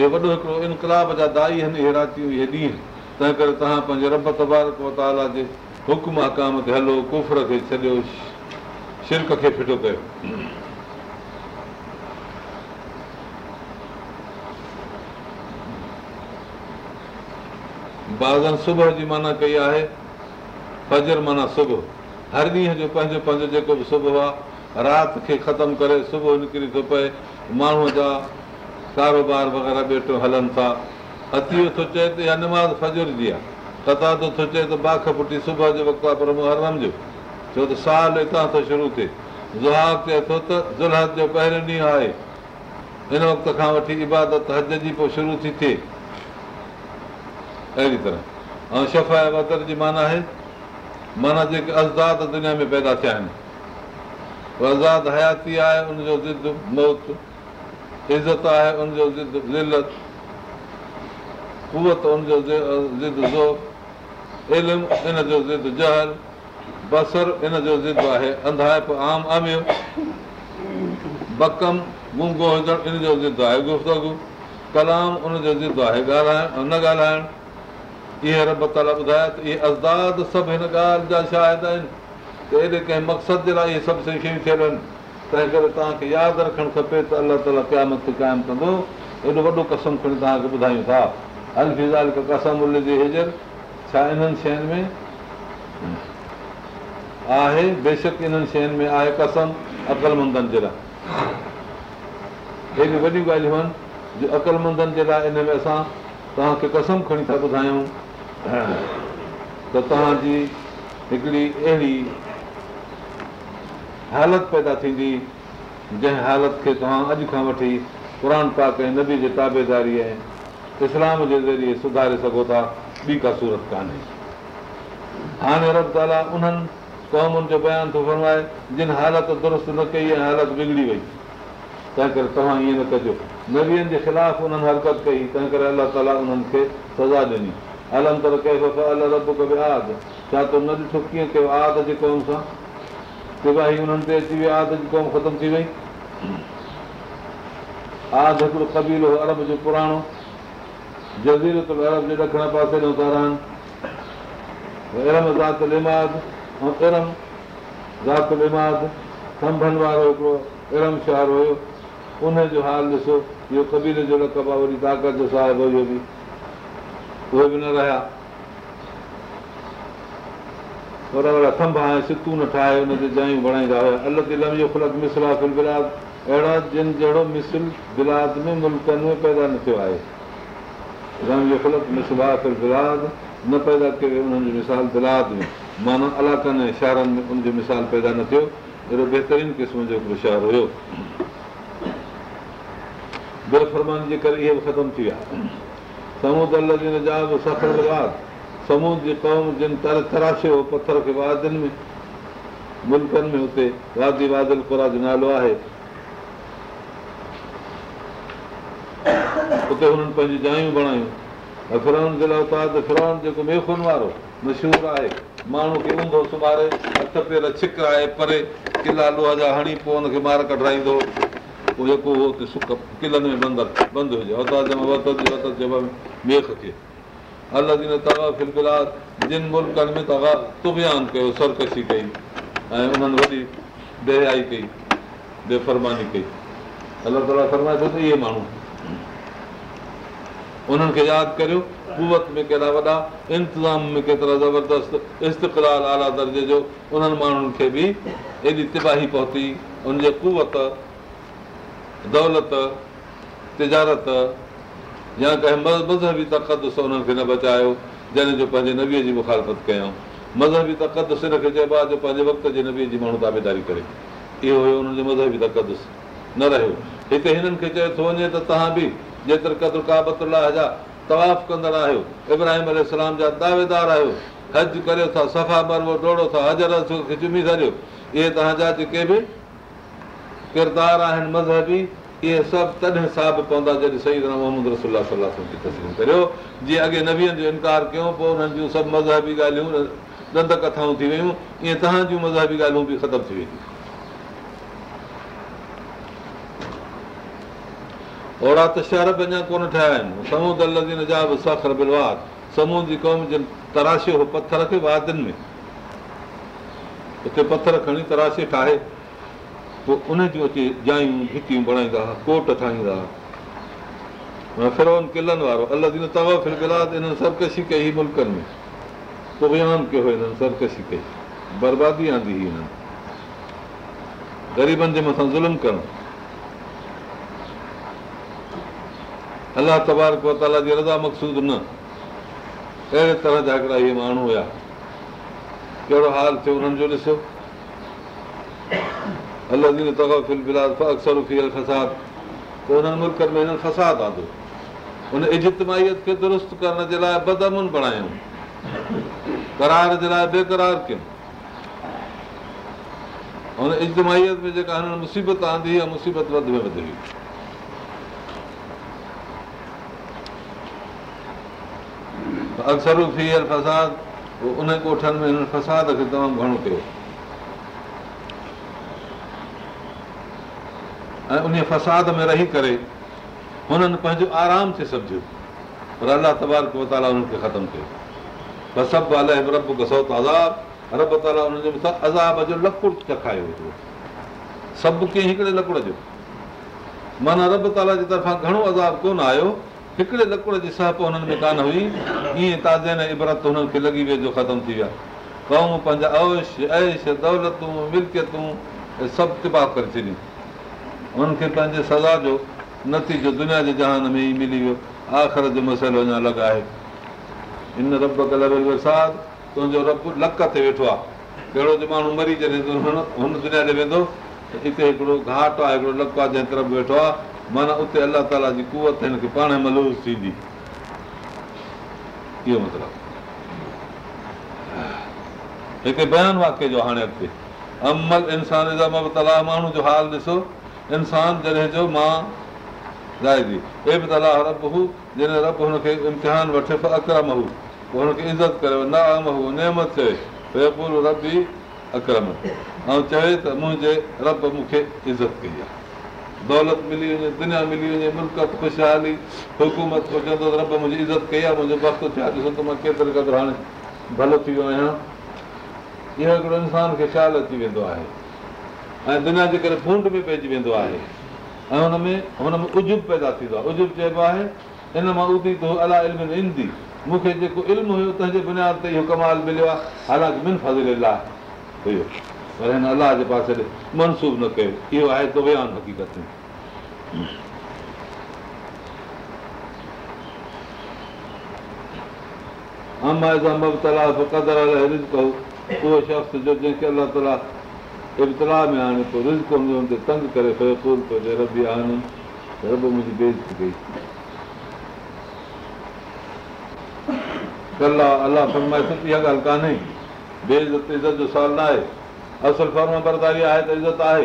इहो वॾो हिकिड़ो इनकलाब जा दाई आहिनि इहे राती इहे ॾींहं तंहिं करे तव्हां पंहिंजे रब तबारताला जे हुकुम हकाम ते हलो कुफर खे छॾियो शिरक खे फिटो कयो सुबुह जी माना कई आहे फजर माना सुबुह हर ॾींहं जो पंहिंजो पंहिंजो जेको बि सुबुह आहे राति खे ख़तमु करे सुबुह निकिरी थो पए माण्हूअ जा कारोबार वग़ैरह हलनि था अती थो चए त या निमाज़ फजर जी आहे कता थो थो चए त बाख पुटी सुबुह जो वक़्तु आहे पर मोह हर रम जो छो त साल हितां थो शुरू थिए ज़ुआब चए थो त ज़ुलत जो पहिरियों ॾींहुं आहे हिन वक़्त खां वठी इबादत हद जी पोइ शुरू थी थिए अहिड़ी तरह ऐं शफ़ा या वदर जी माना आहे माना जेके अज़ाद दुनिया में पैदा थिया आहिनि आज़ादु हयाती आहे उनजो ज़िद मौत इज़त आहे उनजो ज़िद ज़िलत कुवत त उनजो ज़िद ज़ोर इल्म इन जो ज़िद जहल बसर इन जो ज़िद आहे अंधाइप आम अंधाए बकम गुंगो हुजणु इन जो ज़िद आहे गुफ़्तगु कलाम उनजो ज़िद आहे न ॻाल्हाइणु इहे रब ताला ॿुधाया त इहे अज़दाद सभु हिन ॻाल्हि जा शायदि आहिनि त एॾे कंहिं मक़सद जे लाइ इहे सभु शयूं शयूं थियल आहिनि तंहिं करे तव्हांखे यादि रखणु खपे त अलाह ताला क़यामत क़ाइमु कंदो एॾो वॾो कसम खणी तव्हांखे ॿुधायूं था अलफिज़ाल कसम उल जी हिजर छा इन्हनि शयुनि में आहे बेशक इन्हनि शयुनि में आहे कसम अकलमंदनि जे लाइ एॾियूं वॾियूं ॻाल्हियूं आहिनि जो अकलमंदनि जे लाइ इन में असां तव्हांखे कसम खणी था ॿुधायूं त तव्हांजी हिकिड़ी अहिड़ी हालति पैदा थींदी जंहिं हालति खे तव्हां अॼु खां वठी क़ुर पाक ऐं नदी जे ताबेदारी ऐं इस्लाम जे ज़रिए सुधारे सघो था ॿी का सूरत कान्हे हाणे रब ताला उन्हनि क़ौमुनि जो बयानु थो फरमाए जिन हालति दुरुस्त न कई ऐं हालति बिगड़ी वई तंहिं करे तव्हां ईअं न कजो नदीअ जे ख़िलाफ़ु उन्हनि हरकत कई तंहिं करे अलाह ताला उन्हनि खे सज़ा ॾिनी अलम तर कयो आद छा तो न ॾिठो कीअं कयो आद जे क़ौम सां सिबाई उन्हनि ते अची वियो आद जी क़ौम ख़तम थी वई आद हिकिड़ो कबीलो अरब जो पुराणो हुयो उन जो हाल ॾिसो इहो कबीर जो ताक़त जो साहिबु उहे बि न रहिया वॾा वॾा खंभ ऐं सितू न ठाहे हुन ते जायूं बणाईंदा अहिड़ा जिन जहिड़ो मिसल बिलाद में मुल्कनि में पैदा न थियो आहे न पैदा कयो वियो उन्हनि जो मिसाल में माना अलाकनि ऐं शहरनि में उनजो मिसाल पैदा न थियो अहिड़ो बहितरीन क़िस्म जो हिकिड़ो शहर हुयो बेफ़रमानी जे करे इहे बि ख़तमु थी विया समूद समूद जी क़ौम जिन तर तराशियो पथर खे वादियुनि में मुल्कनि में हुते वादी वादल कुरा जो नालो आहे उते हुननि पंहिंजी जायूं बणायूं ऐं जे लाइ त फिरौन जेको मेखुनि वारो मशहूरु आहे माण्हू खे ऊंधो सुम्हारे हथ पेर छिक आहे परे किला लोहा जा हणी पोइ हुनखे मार कढाईंदो पोइ जेको किलनि में बंदि बंदि हुजे मेख खे अलॻि फिला जिन मुल्कनि में तव्हां तुबियान कयो सरकशी कई ऐं उन्हनि वॾी देराई कई बेफ़रमानी कई अलाह ताला फरमाए थो त इहे माण्हू उन्हनि खे यादि करियो कुवत में केॾा वॾा इंतिज़ाम में केतिरा ज़बरदस्त इस्तक़लाल आला दर्जे जो उन्हनि माण्हुनि खे बि एॾी तिबाही पहुती उनजे कुवत दौलत तिजारत या कंहिं मज़हबी मज़बी तक़दस उन्हनि खे न बचायो जंहिं जो पंहिंजे नबीअ जी मुखालफ़त कयूं मज़हबी तक़दु सिर खे चइबो आहे जो पंहिंजे वक़्त जे नबीअ जी माण्हू ताबेदारी करे इहो हुयो उन्हनि जो मज़हबी तक़दस न रहियो हिते हिननि खे चए थो वञे त तव्हां बि जेतिरे क़दुरु जेतिरा जा तवाफ कंदड़ आहियो इब्राहिम अल जा दावेदार आहियो हज करियो था सफ़ा मरवो डोड़ो था खे चुमी छॾियो इहे तव्हांजा जेके बि किरदार आहिनि मज़हबी इहे सभु तॾहिं साब पवंदा जॾहिं सही तरह मोहम्मद रसोल सलाह तस्लीम करियो जीअं अॻे नवीअ जो इनकार कयूं पोइ उन्हनि जूं सभु मज़हबी ॻाल्हियूं दंद कथाऊं थी वियूं ईअं तव्हांजूं मज़हबी ॻाल्हियूं बि ख़तमु थी वेंदियूं ओड़ा त शहर बि अञा कोन ठाहिया आहिनि समूह बिलवा समूह जी क़ौम जिन तराशियो हो पथर खे वादियुनि में उते पथर खणी तराशे ठाहे पोइ उन जूं अची जायूं भितियूं बणाईंदा हुआ कोट ठाहींदा हुआ किलनि वारो अलदिन तवाला हिननि सरकशी कई मुल्कनि में पोइ वियान कयो हिननि सरकशी कई बर्बादी आंदी हुई हिननि ग़रीबनि जे मथां ज़ुल्म करणु अलाह तबारक वताला जी रज़ा कोसूद न अहिड़े तरह जा हिकिड़ा इहे माण्हू हुया कहिड़ो हाल थियो उन्हनि जो ॾिसो मुल्कनि में हिननि फसाद आंदो हुन इज़तमाहियत खे दुरुस्त करण जे लाइ बदमन बणायूं करार जे लाइ बेक़रार कयूं हुन इज़तमाहियत में जेका हिननि मुसीबत आंदी आहे मुसीबत वधि में वधी हुई अक्सर फीय फ़साद उन कोठनि में हिन फसाद खे तमामु घणो कयो ऐं उन फ़साद में रही करे हुननि पंहिंजो आराम ते सम्झियो पर अलाह तबार खे ख़तमु कयो बसि सभु अलाए रब कसो त अज़ाब रब ताला अज़ाब जो लकुड़ चखायो सभु कंहिं हिकिड़े लकुड़ जो माना रब ताला जे तरफ़ां घणो अज़ाब कोन आयो हिकिड़े लकड़ जी सहप हुननि में कान हुई ईअं ताज़े न इबरत हुननि खे लॻी वियो जो ख़तमु थी विया क़ौम पंहिंजा अवश ऐश दौलतूं मिल्कियतूं सभु तिबाह करे छॾियूं हुननि खे पंहिंजे सज़ा जो नतीजो दुनिया जे जहान में ई मिली वियो आख़िर जो मसइलो अञा अलॻि आहे हिन रब कल लॻियल तुंहिंजो रब लक ते वेठो आहे कहिड़ो जो माण्हू मरी जॾहिं हुन दुनिया ते वेंदो त हिते हिकिड़ो घाट आहे हिकिड़ो लक आहे जंहिं तरफ़ वेठो आहे माना उते अलाह ताला जी कुवत हिन खे पाण मलूस थींदी इहो मतिलबु हिते बयान वाके जो हाणे अॻिते हाल ॾिसो इंसान मां इम्तिहान वठे अक्रम हू अक्रम ऐं चए त मुंहिंजे रब मूंखे इज़त कई आहे दौलत मिली वञे दुनिया मिली वञे मुल्क ख़ुशहाली हुकूमत चवंदो रब मुंहिंजी इज़त कई आहे मुंहिंजो वक़्तु छा ॾिसो त मां केतिरे क़दुरु हाणे भलो थी वियो आहियां इहो हिकिड़ो इंसान खे ख़्याल अची वेंदो आहे ऐं दुनिया जे करे फूंड बि पइजी वेंदो आहे ऐं हुन में हुन में उजुब पैदा थींदो आहे उजुब चइबो आहे इन मां उदी तो अला इल्म ईंदी मूंखे जेको इल्मु हुयो तंहिंजे बुनियाद ते इहो कमाल मिलियो आहे हालांकि मिन फज़ल अलाह हुयो पर हिन अलाह जे पासे मनसूब न कयो इहो आहे हक़ीक़त में बेइज़त जो सवाल न आहे असल बर्दारी आहे त इज़त आहे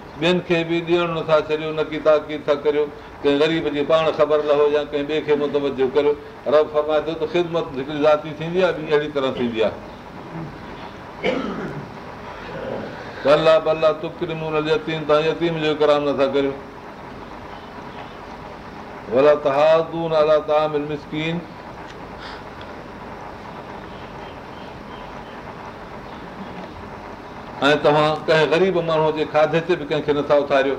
ॿियनि खे बि ॾियण नथा छॾियो न की ताकी था करियो कंहिं ग़रीब जी पाण ख़बर न हो या कंहिं ॿिए खे मुतवजो करियो रब फरमाए थो त ख़िदमत हिकिड़ी ज़ाती थींदी आहे ॿी अहिड़ी तरह थींदी आहे भला भला तुकरीम यतीम तव्हां यतीम जो करार नथा करियो भला तहादून अला तामिल मिसकीन ऐं तव्हां कंहिं ग़रीब माण्हूअ जे खाधे ते बि कंहिंखे नथा उथारियो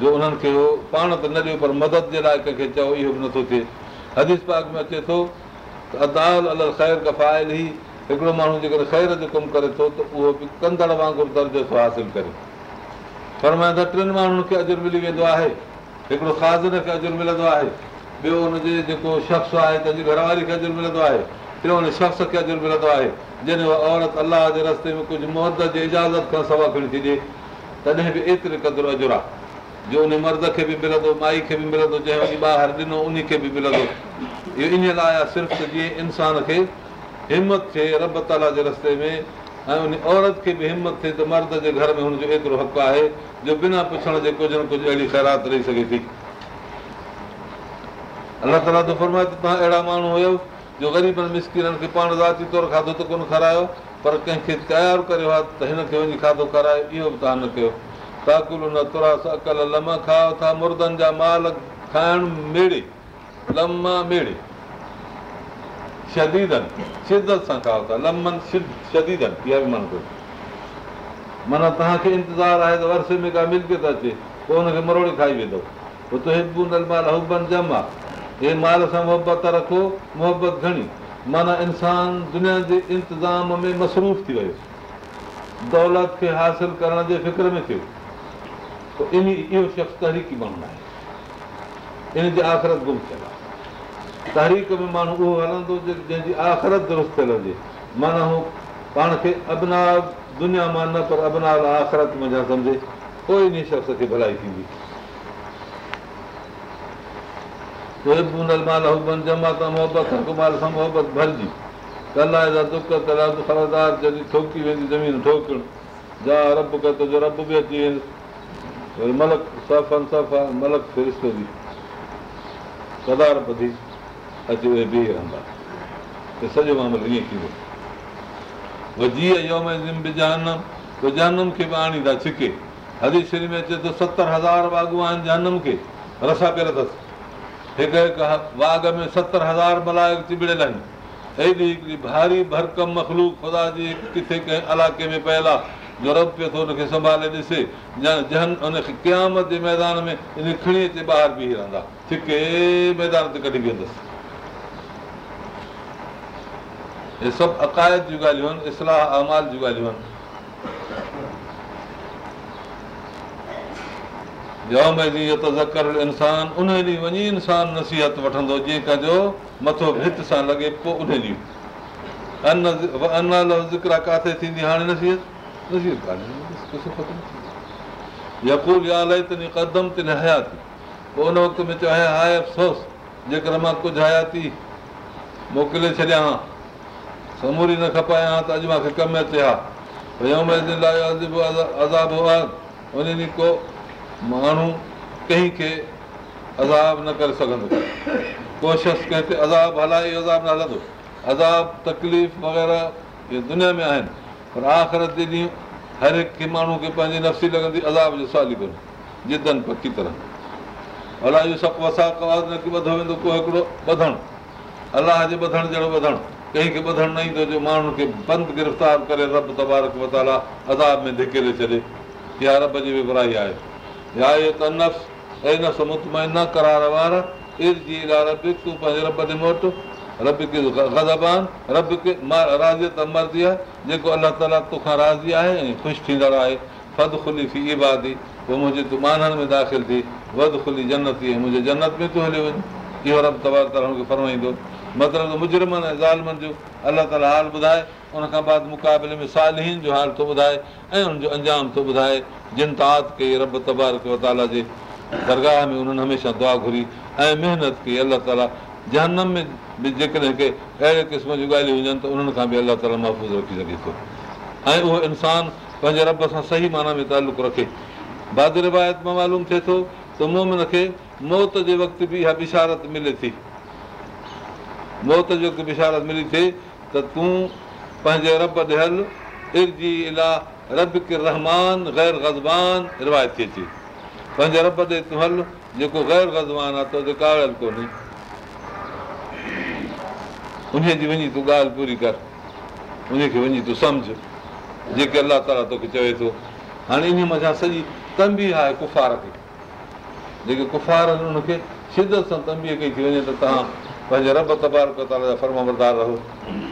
जो उन्हनि खे उहो पाण त न ॾियो पर मदद जे लाइ कंहिंखे चओ इहो बि नथो थिए हदीस पाक में अचे थो त अदाल अल ख़ैर कफ़ाइल ई हिकिड़ो माण्हू जेकर ख़ैर जो कमु करे थो त उहो बि कंदड़ वांगुरु दर्जो थो हासिलु करे पर फर्माईंदा टिनि माण्हुनि खे अजुर मिली वेंदो आहे हिकिड़ो खाज़न खे अजु मिलंदो आहे ॿियो हुनजे जेको शख़्स आहे तंहिंजी घरवारी खे अजु मिलंदो आहे टियों हुन शख़्स खे अॼु मिलंदो आहे जॾहिं उहा औरत अलाह जे रस्ते में कुझु मुहद जे इजाज़त खां सवा खणी थी ॾिए तॾहिं बि एतिरे क़दुरु अजुर आहे जो उन मर्द खे बि मिलंदो माई खे बि मिलंदो जंहिं वञी ॿाहिरि ॾिनो उन खे बि मिलंदो इहो इन लाइ आहे सिर्फ़ु त जीअं इंसान खे हिमत थिए रब ताला जे रस्ते में ऐं उन औरत खे बि हिमत थिए त मर्द जे घर में हुनजो एतिरो हक़ आहे जो बिना पुछण जे कुझु न कुझु अहिड़ी ख़ैरात रही सघे थी अलाह ताला त त तव्हां अहिड़ा माण्हू हुयो जो ग़रीबनि मिसकिननि खे पाण ज़ाती तौरु खाधो त कोन खारायो पर कंहिंखे तयारु करियो आहे त हिनखे वञी खाधो खारायो इहो बि तव्हां न कयो माना तव्हांखे इंतज़ारु आहे त वरसे में का मिल्कियत अचे पोइ हुनखे मरोड़े खाई वेंदो आहे हे माल सां मुहबत रखो मुहबत घणी माना इंसान दुनिया जे इंतज़ाम में मसरूफ़ थी वियो दौलत खे हासिल करण जे फिक्र में थियो त इन इहो शख़्स तहरीकी माण्हू आहे इन जी आख़िरत गुम थियल आहे तहरीक में माण्हू उहो हलंदो जंहिंजी आख़िरत दुरुस्त थियल हुजे माना हू पाण खे अबनाल दुनिया मां न पर अबनाल आख़िरत मञ सम्झे पोइ इन शख़्स खे भलाई थींदी मोहबतारोकी वेंदी अची अची रहंदा सॼो ईअं थींदो जानम खे बि आणींदा छिके हरी श्री में अचे थो सतरि हज़ार बागवान जानम खे रसा करे अथसि हिकु हिकु बाघ में सतरि हज़ार मलायक चिबड़ियल आहिनि एॾी हिकिड़ी भारी भरकम मखलूक ख़ुदा जी किथे कंहिं इलाइक़े में पयल आहे जो रब पियो थो हुनखे संभाले ॾिसे जहन हुनखे क़यामत जे मैदान में इन ॿाहिरि बीह रहंदा थिके मैदान ते कढी वेंदसि हे सभु अक़ाइद जूं ॻाल्हियूं आहिनि इस्लाह अमाल जूं ॻाल्हियूं आहिनि त ज़कल इंसान उन ॾींहुं वञी इंसान नसीहत वठंदो जीअं कंहिंजो मथो भित सां लॻे पोइ उन ॾींहुं पोइ उन वक़्त में चवां हाय अफ़सोस जेकर मां कुझु हयाती मोकिले छॾियां हा समूरी न खपायां कमु अचे हा भई महीन लाइ ॾींहुं को माण्हू कंहिंखे अज़ाब न करे सघंदो कोशिशि कंहिं ते अज़ाब हलाए इहो अज़ाब न हलंदो अज़ाब तकलीफ़ वग़ैरह इहे दुनिया में आहिनि पर आख़िरत जे ॾींहुं हर हिकु माण्हू खे पंहिंजी नफ़्सी लॻंदी अज़ाब जो साली सवाली जिदनि पकी तरह अलाह जो वसा कवाद न की ॿधो वेंदो को हिकिड़ो ॿधणु अलाह जे ॿधण जहिड़ो ॿधणु कंहिंखे ॿधणु न ईंदो जो माण्हुनि खे बंदि गिरफ़्तार करे रब तबारक मताला अज़ाब में धिके ते छॾे इहा रब जी विबु आहे जेको अलाह ताला तोखां राज़ी आहे ऐं ख़ुशि थींदड़ आहे खुली इबादी पोइ मुंहिंजे तूं माननि में दाख़िल थी वध खुली जनती ऐं मुंहिंजे जन्नत में तूं हली वञे इहो रब तबार त फरमाईंदो मतिलबु मुजरिमनि ऐं ज़ालमनि जो अलाह ताला हाल ॿुधाए उन खां बाद मुक़ाबले में सालहीन जो हाल थो ॿुधाए ऐं उनजो अंजाम थो ॿुधाए जिन तात कई रब तबार कयो ताला जे दरगाह में उन्हनि हमेशह दुआ घुरी ऐं महिनत कई अलाह ताला जहनम में बि जेकॾहिं के अहिड़े क़िस्म जूं ॻाल्हियूं हुजनि त उन्हनि खां बि अलाह ताला महफ़ूज़ रखी सघे थो ऐं उहो इंसानु पंहिंजे रब सां सही माना में तालुक रखे बाद रिवायत मां मालूम थिए थो त मोमिन खे मौत जे वक़्तु बि इहा बिशारत मिले थी मौत जे वक़्तु बिशारत मिली थिए त तूं पंहिंजे रब ॾे रब इलाही रहमान ग़ैर गज़बान रिवायत ग़ैराने पंहिंजे रब ॾे तो हल जेको ग़ैर ग़ज़बान आहे तो कारियल कोन्हे उन जी वञी तूं ॻाल्हि पूरी कर उन खे वञी तूं सम्झ जेके अलाह ताला तोखे चवे थो हाणे इन मथां सॼी तंबी आहे कुफार खे जेके कुफार आहिनि उनखे शिदत सां तंबीअ कई थी वञे त तव्हां पंहिंजे रब कबाल कयो ताला जा बरदार रहो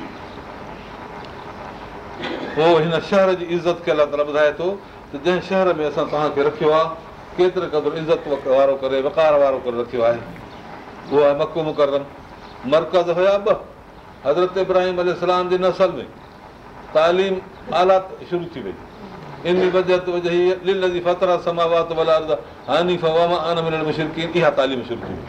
उहो हिन शहर जी इज़त खे अलाह ताला ॿुधाए थो त जंहिं शहर में असां तव्हांखे रखियो आहे केतिरे क़दुरु इज़त वारो करे वकार वारो करे रखियो आहे उहो आहे मको मुकरम मर्कज़ हुया ॿ हज़रत इब्राहिम अल जी नसल में तालीम आलात शुरू थी वई इनता इहा तालीम शुरू थी वई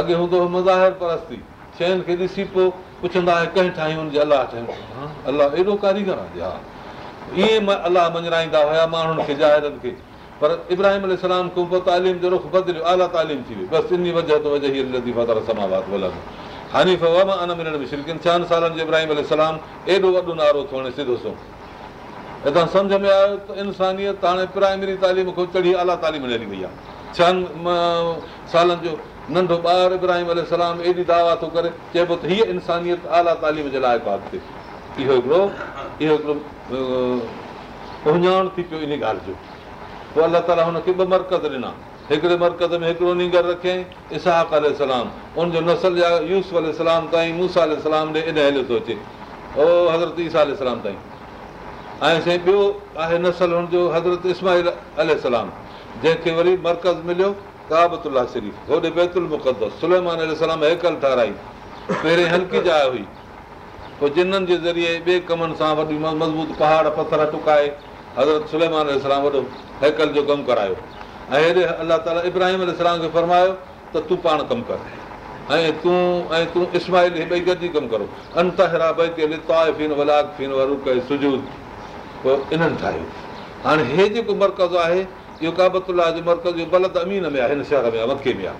अॻे हूंदो हुओ मज़ाहिर परस्ती शयुनि खे ॾिसी पोइ अलाह मञराईंदा हुया माण्हुनि खे पर इब्राहिम जो इब्राहिम वॾो नारो थो सिधो सो सम्झ में आयो त इंसानियत हाणे प्राइमरी तालीम खां चढ़ी आला तालीम ॾिनी वई आहे छहनि सालनि जो नंढो ॿारु इब्राहिम अल एॾी दावा थो करे चए पियो त हीअ इंसानियत आला तालीम जे लाइ पाक थिए इहो हिकिड़ो इहो हिकिड़ो पहुञाण थी पियो इन ॻाल्हि जो पोइ अलाह ताला हुनखे ॿ मर्कज़ ॾिना हिकिड़े मर्कज़ में हिकिड़ो निंगर रखे इसहाक अलाम उनजो नसल जा यूस अलाम ताईं मूसा अलाम ॾे इन हलियो थो अचे ओ हज़रत ईसा अलाम ताईं ऐं साईं ॿियो आहे नसल हुनजो हज़रत इस्माहील इस्माहीलाम जंहिंखे वरी मर्कज़ मिलियो कहाबतुला सुलमान हैकल ठाराई पहिरें हलकी जाइ हुई पोइ जिन्हनि जे ज़रिए ॿिए कमनि सां वॾी मज़बूत पहाड़ पथर टुकाए हज़रत वॾो हैकल जो कमु करायो ऐं हेॾे अलाह ताला इब्राहिम खे फरमायो त तूं पाण कमु कर ऐं तूं ऐं तूं इस्माहिल कमु करंता सुजूद इन्हनि ठाहियो हाणे हे जेको मर्कज़ आहे इहो काबतुल जो मर्कज़ बलत अमीन में आहे हिन शहर में आहे मके में आहे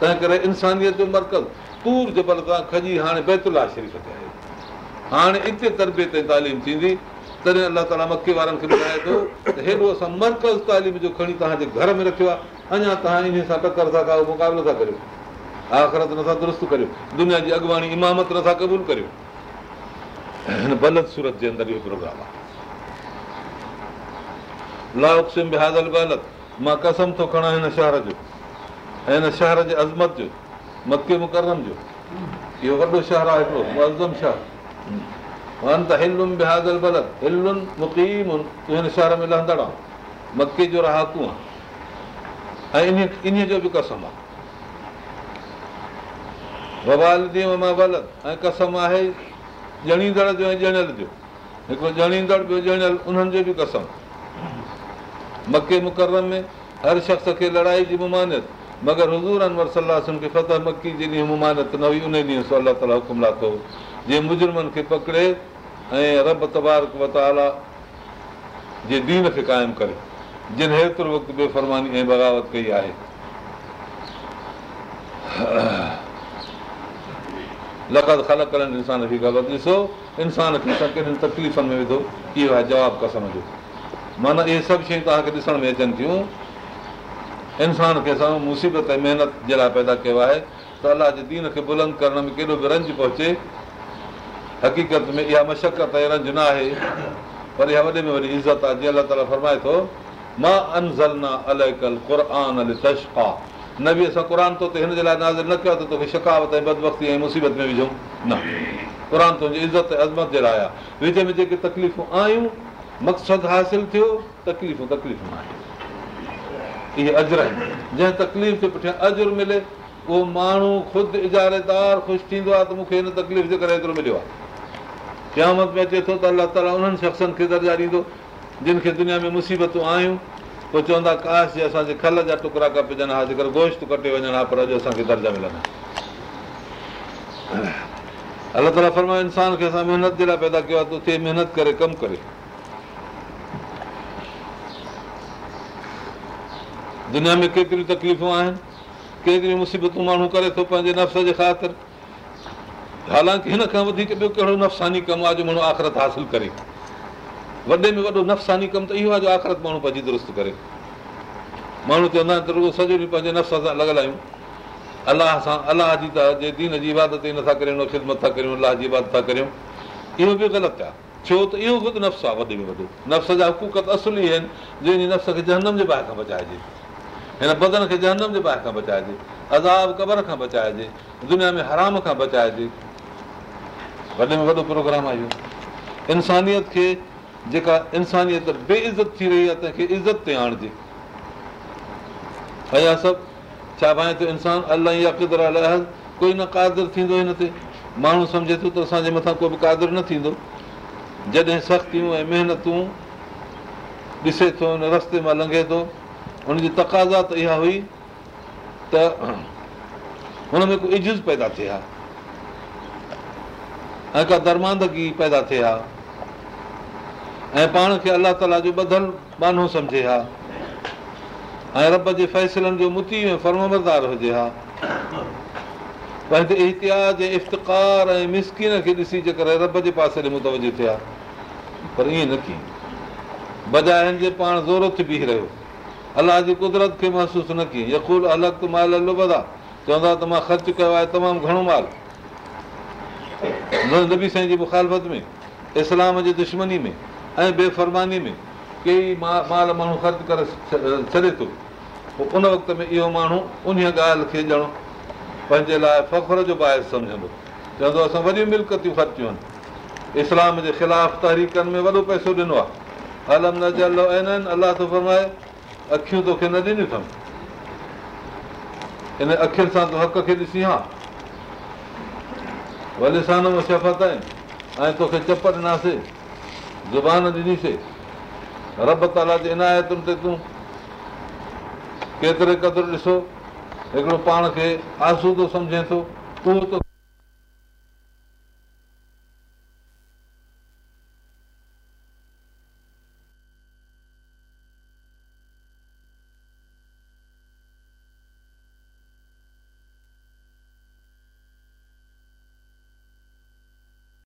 तंहिं करे इंसानियत जो मर्कज़ तूर खां हाणे सूरज शरीफ़ ते आहे हाणे इते तरबे ते तालीम थींदी तॾहिं अलाह ताला मके वारनि खे ॿुधाए थो त हेॾो असां मर्कज़ तालीम जो खणी तव्हांजे घर में रखियो आहे अञा तव्हां इन सां टकर था कयो मुक़ाबिलो था करियो आख़िरत नथा दुरुस्त करियो दुनिया जी अॻवाणी इमामत नथा क़बूल करियो हिन बलत सूरत जे अंदरि इहो प्रोग्राम आहे लाउकसम बिहाज़ल बलत मां कसम थो खणा हिन शहर जो ऐं हिन शहर जे अज़मत जो मके मुकरम जो इहो वॾो शहर आहे हिकिड़ो शहर बिहाज़ल बलत हितीम हिन शहर में लहंदड़ आहे मके जो रहाकू आहे ऐं इन इन जो बि कसम आहे मां ऐं कसम आहे ॼणींदड़ जो ऐं ॼणियल जो हिकिड़ो ॼणींदड़ ॿियो ॼणियल उन्हनि जो बि कसम आहे मके मुक़रम में हर शख़्स खे लड़ाई जी मगर हज़ूर अनवर सलाहु फतह मकी जे ॾींहुं मुमानत न हुई उन ॾींहुं सो अलाह हुकुम लाथो जे मुजुर्मनि खे पकिड़े ऐं रब तबारक वताला जे दीन खे क़ाइमु करे जिन हेतिरो वक़्तु बेफ़रमानी ऐं बग़ावत कई आहे लक़त ख़ल इंसान खे ग़लति ॾिसो इंसान खे त केॾनि में विधो इहो आहे जवाबु कसम जो माना इहे सभु शयूं तव्हांखे ॾिसण में अचनि थियूं इंसान खे मुसीबत ऐं महिनत जे लाइ पैदा कयो आहे त अलाह जे दीन खे बुलंद करण में केॾो बि रंज पहुचे हक़ीक़त में इहा मशक़त ऐं रंज न आहे पर इहा वॾे में वॾी इज़त आहे जीअं अलाह ताला फरमाए थो मां थोरा न बि असां क़ुर तो हिन जे लाइ नाज़ न कयो त तोखे सकावत ऐं बदबख्ती ऐं मुसीबत में विझूं न क़ुर तुंहिंजी इज़त ऐं अज़मत जे लाइ आहे विच में जेके तकलीफ़ूं आयूं मक़सदु हासिल थियो तकलीफ़ूं तकलीफ़ूं आहिनि इहे अजर आहिनि जंहिं तकलीफ़ जे पुठियां अजर मिले उहो माण्हू ख़ुदि इजारेदार ख़ुशि थींदो आहे त मूंखे हिन तकलीफ़ जे करे एतिरो मिलियो आहे क़यामत में अचे थो त अलाह ताला उन्हनि शख़्सनि खे दर्जा ॾींदो जिन खे दुनिया में मुसीबतूं आयूं पोइ चवंदा काश जे असांजे खल जा टुकड़ा कपिजनि हा जेकर गोश्त कटे हा पर अॼु असांखे दर्जा मिलंदा अलाह ताला फरमायो इंसान खे असां महिनत जे लाइ पैदा कयो आहे त उते महिनत करे कमु करे दुनिया में केतिरियूं तकलीफ़ूं आहिनि केतिरियूं मुसीबतूं माण्हू करे थो पंहिंजे नफ़्स जे ख़ातिर हालांकि हिन खां वधीक ॿियो कहिड़ो नफ़सानी कमु आहे जो माण्हू आख़िरत हासिलु करे वॾे में वॾो नफ़सानी कमु त इहो आहे जो आख़िरत माण्हू पंहिंजी दुरुस्त करे माण्हू चवंदा आहिनि त रुगो सॼो ॾींहुं पंहिंजे नफ़्स सां लॻल आहियूं अलाह सां अलाह जी त जे दीन जी इबादत ई नथा करियूं न ख़िदमत था करियूं अलाह जी इबादत था करियूं इहो बि ग़लति आहे छो त इहो बि नफ़्स आहे वॾे में वॾो नफ़्स जा हुकूकत असुल ई आहिनि जंहिं नफ़्स खे जनम जे ॿाहिरि खां बचाइजे हिन बदन खे जनम जे ॿाहिरि खां बचाइजे अज़ाब क़बर खां बचाइजे दुनिया में हराम खां बचाइजे वॾे में वॾो प्रोग्राम आहे इहो इंसानियत खे जेका इंसानियत बेइज़त थी रही आहे तंहिंखे इज़त ते आणिजे अया सभु छा छाहे थो इंसानु अलाह क़िदर अलाही कोई न कादरु थींदो हिन ते माण्हू सम्झे थो त असांजे मथां को बि कादरु न थींदो जॾहिं सख़्तियूं ऐं महिनतूं ॾिसे थो हुन रस्ते मां लंघे थो हुनजी तक़ाज़ा त इहा हुई त हुन में को इज़ पैदा थिए हा ऐं का दरमांदगी पैदा थिए हा ऐं पाण खे अलाह ताला जो ॿधल बानो सम्झे हा ऐं रब जे फैसलनि जो मुती ऐं फर्मबरदार हुजे हा पंहिंजे इहतियाज ऐं इफ़्ति ऐं मिसकिन खे ॾिसी जे करे रब जे पासे मुतवज थिया पर ईअं न कयूं बजाइ जे पाण ज़ोर थी बीह रहियो अलाह जी कुदरत खे महसूसु न कई यकूल अलॻि माल अला चवंदो आहे त मां ख़र्चु कयो आहे तमामु घणो माल नबी साईं जी मुखालफ़त में इस्लाम जी दुश्मनी में ऐं बेफ़रमानी में कई माल माण्हू ख़र्च करे छॾे थो पोइ उन वक़्त में इहो माण्हू उन ॻाल्हि खे ॼणो पंहिंजे लाइ फ़ख्र जो बाहि सम्झंदो चवंदो असां वॾियूं मिल्कतियूं ख़र्चियूं आहिनि इस्लाम जे ख़िलाफ़ु तहरीकनि में वॾो पैसो ॾिनो आहे अलम न अलाह थो फरमाए अखियूं तोखे न ॾिनियूं अथमि हिन अखियुनि सां तूं हक़ खे ॾिसी हा भले सान आहिनि ऐं तोखे चप ॾिनासीं ज़ुबान ॾिनीसीं रब ताला जे इनायतुनि ते तूं केतिरे क़दुरु ॾिसो हिकिड़ो पाण खे आसू थो समझे थो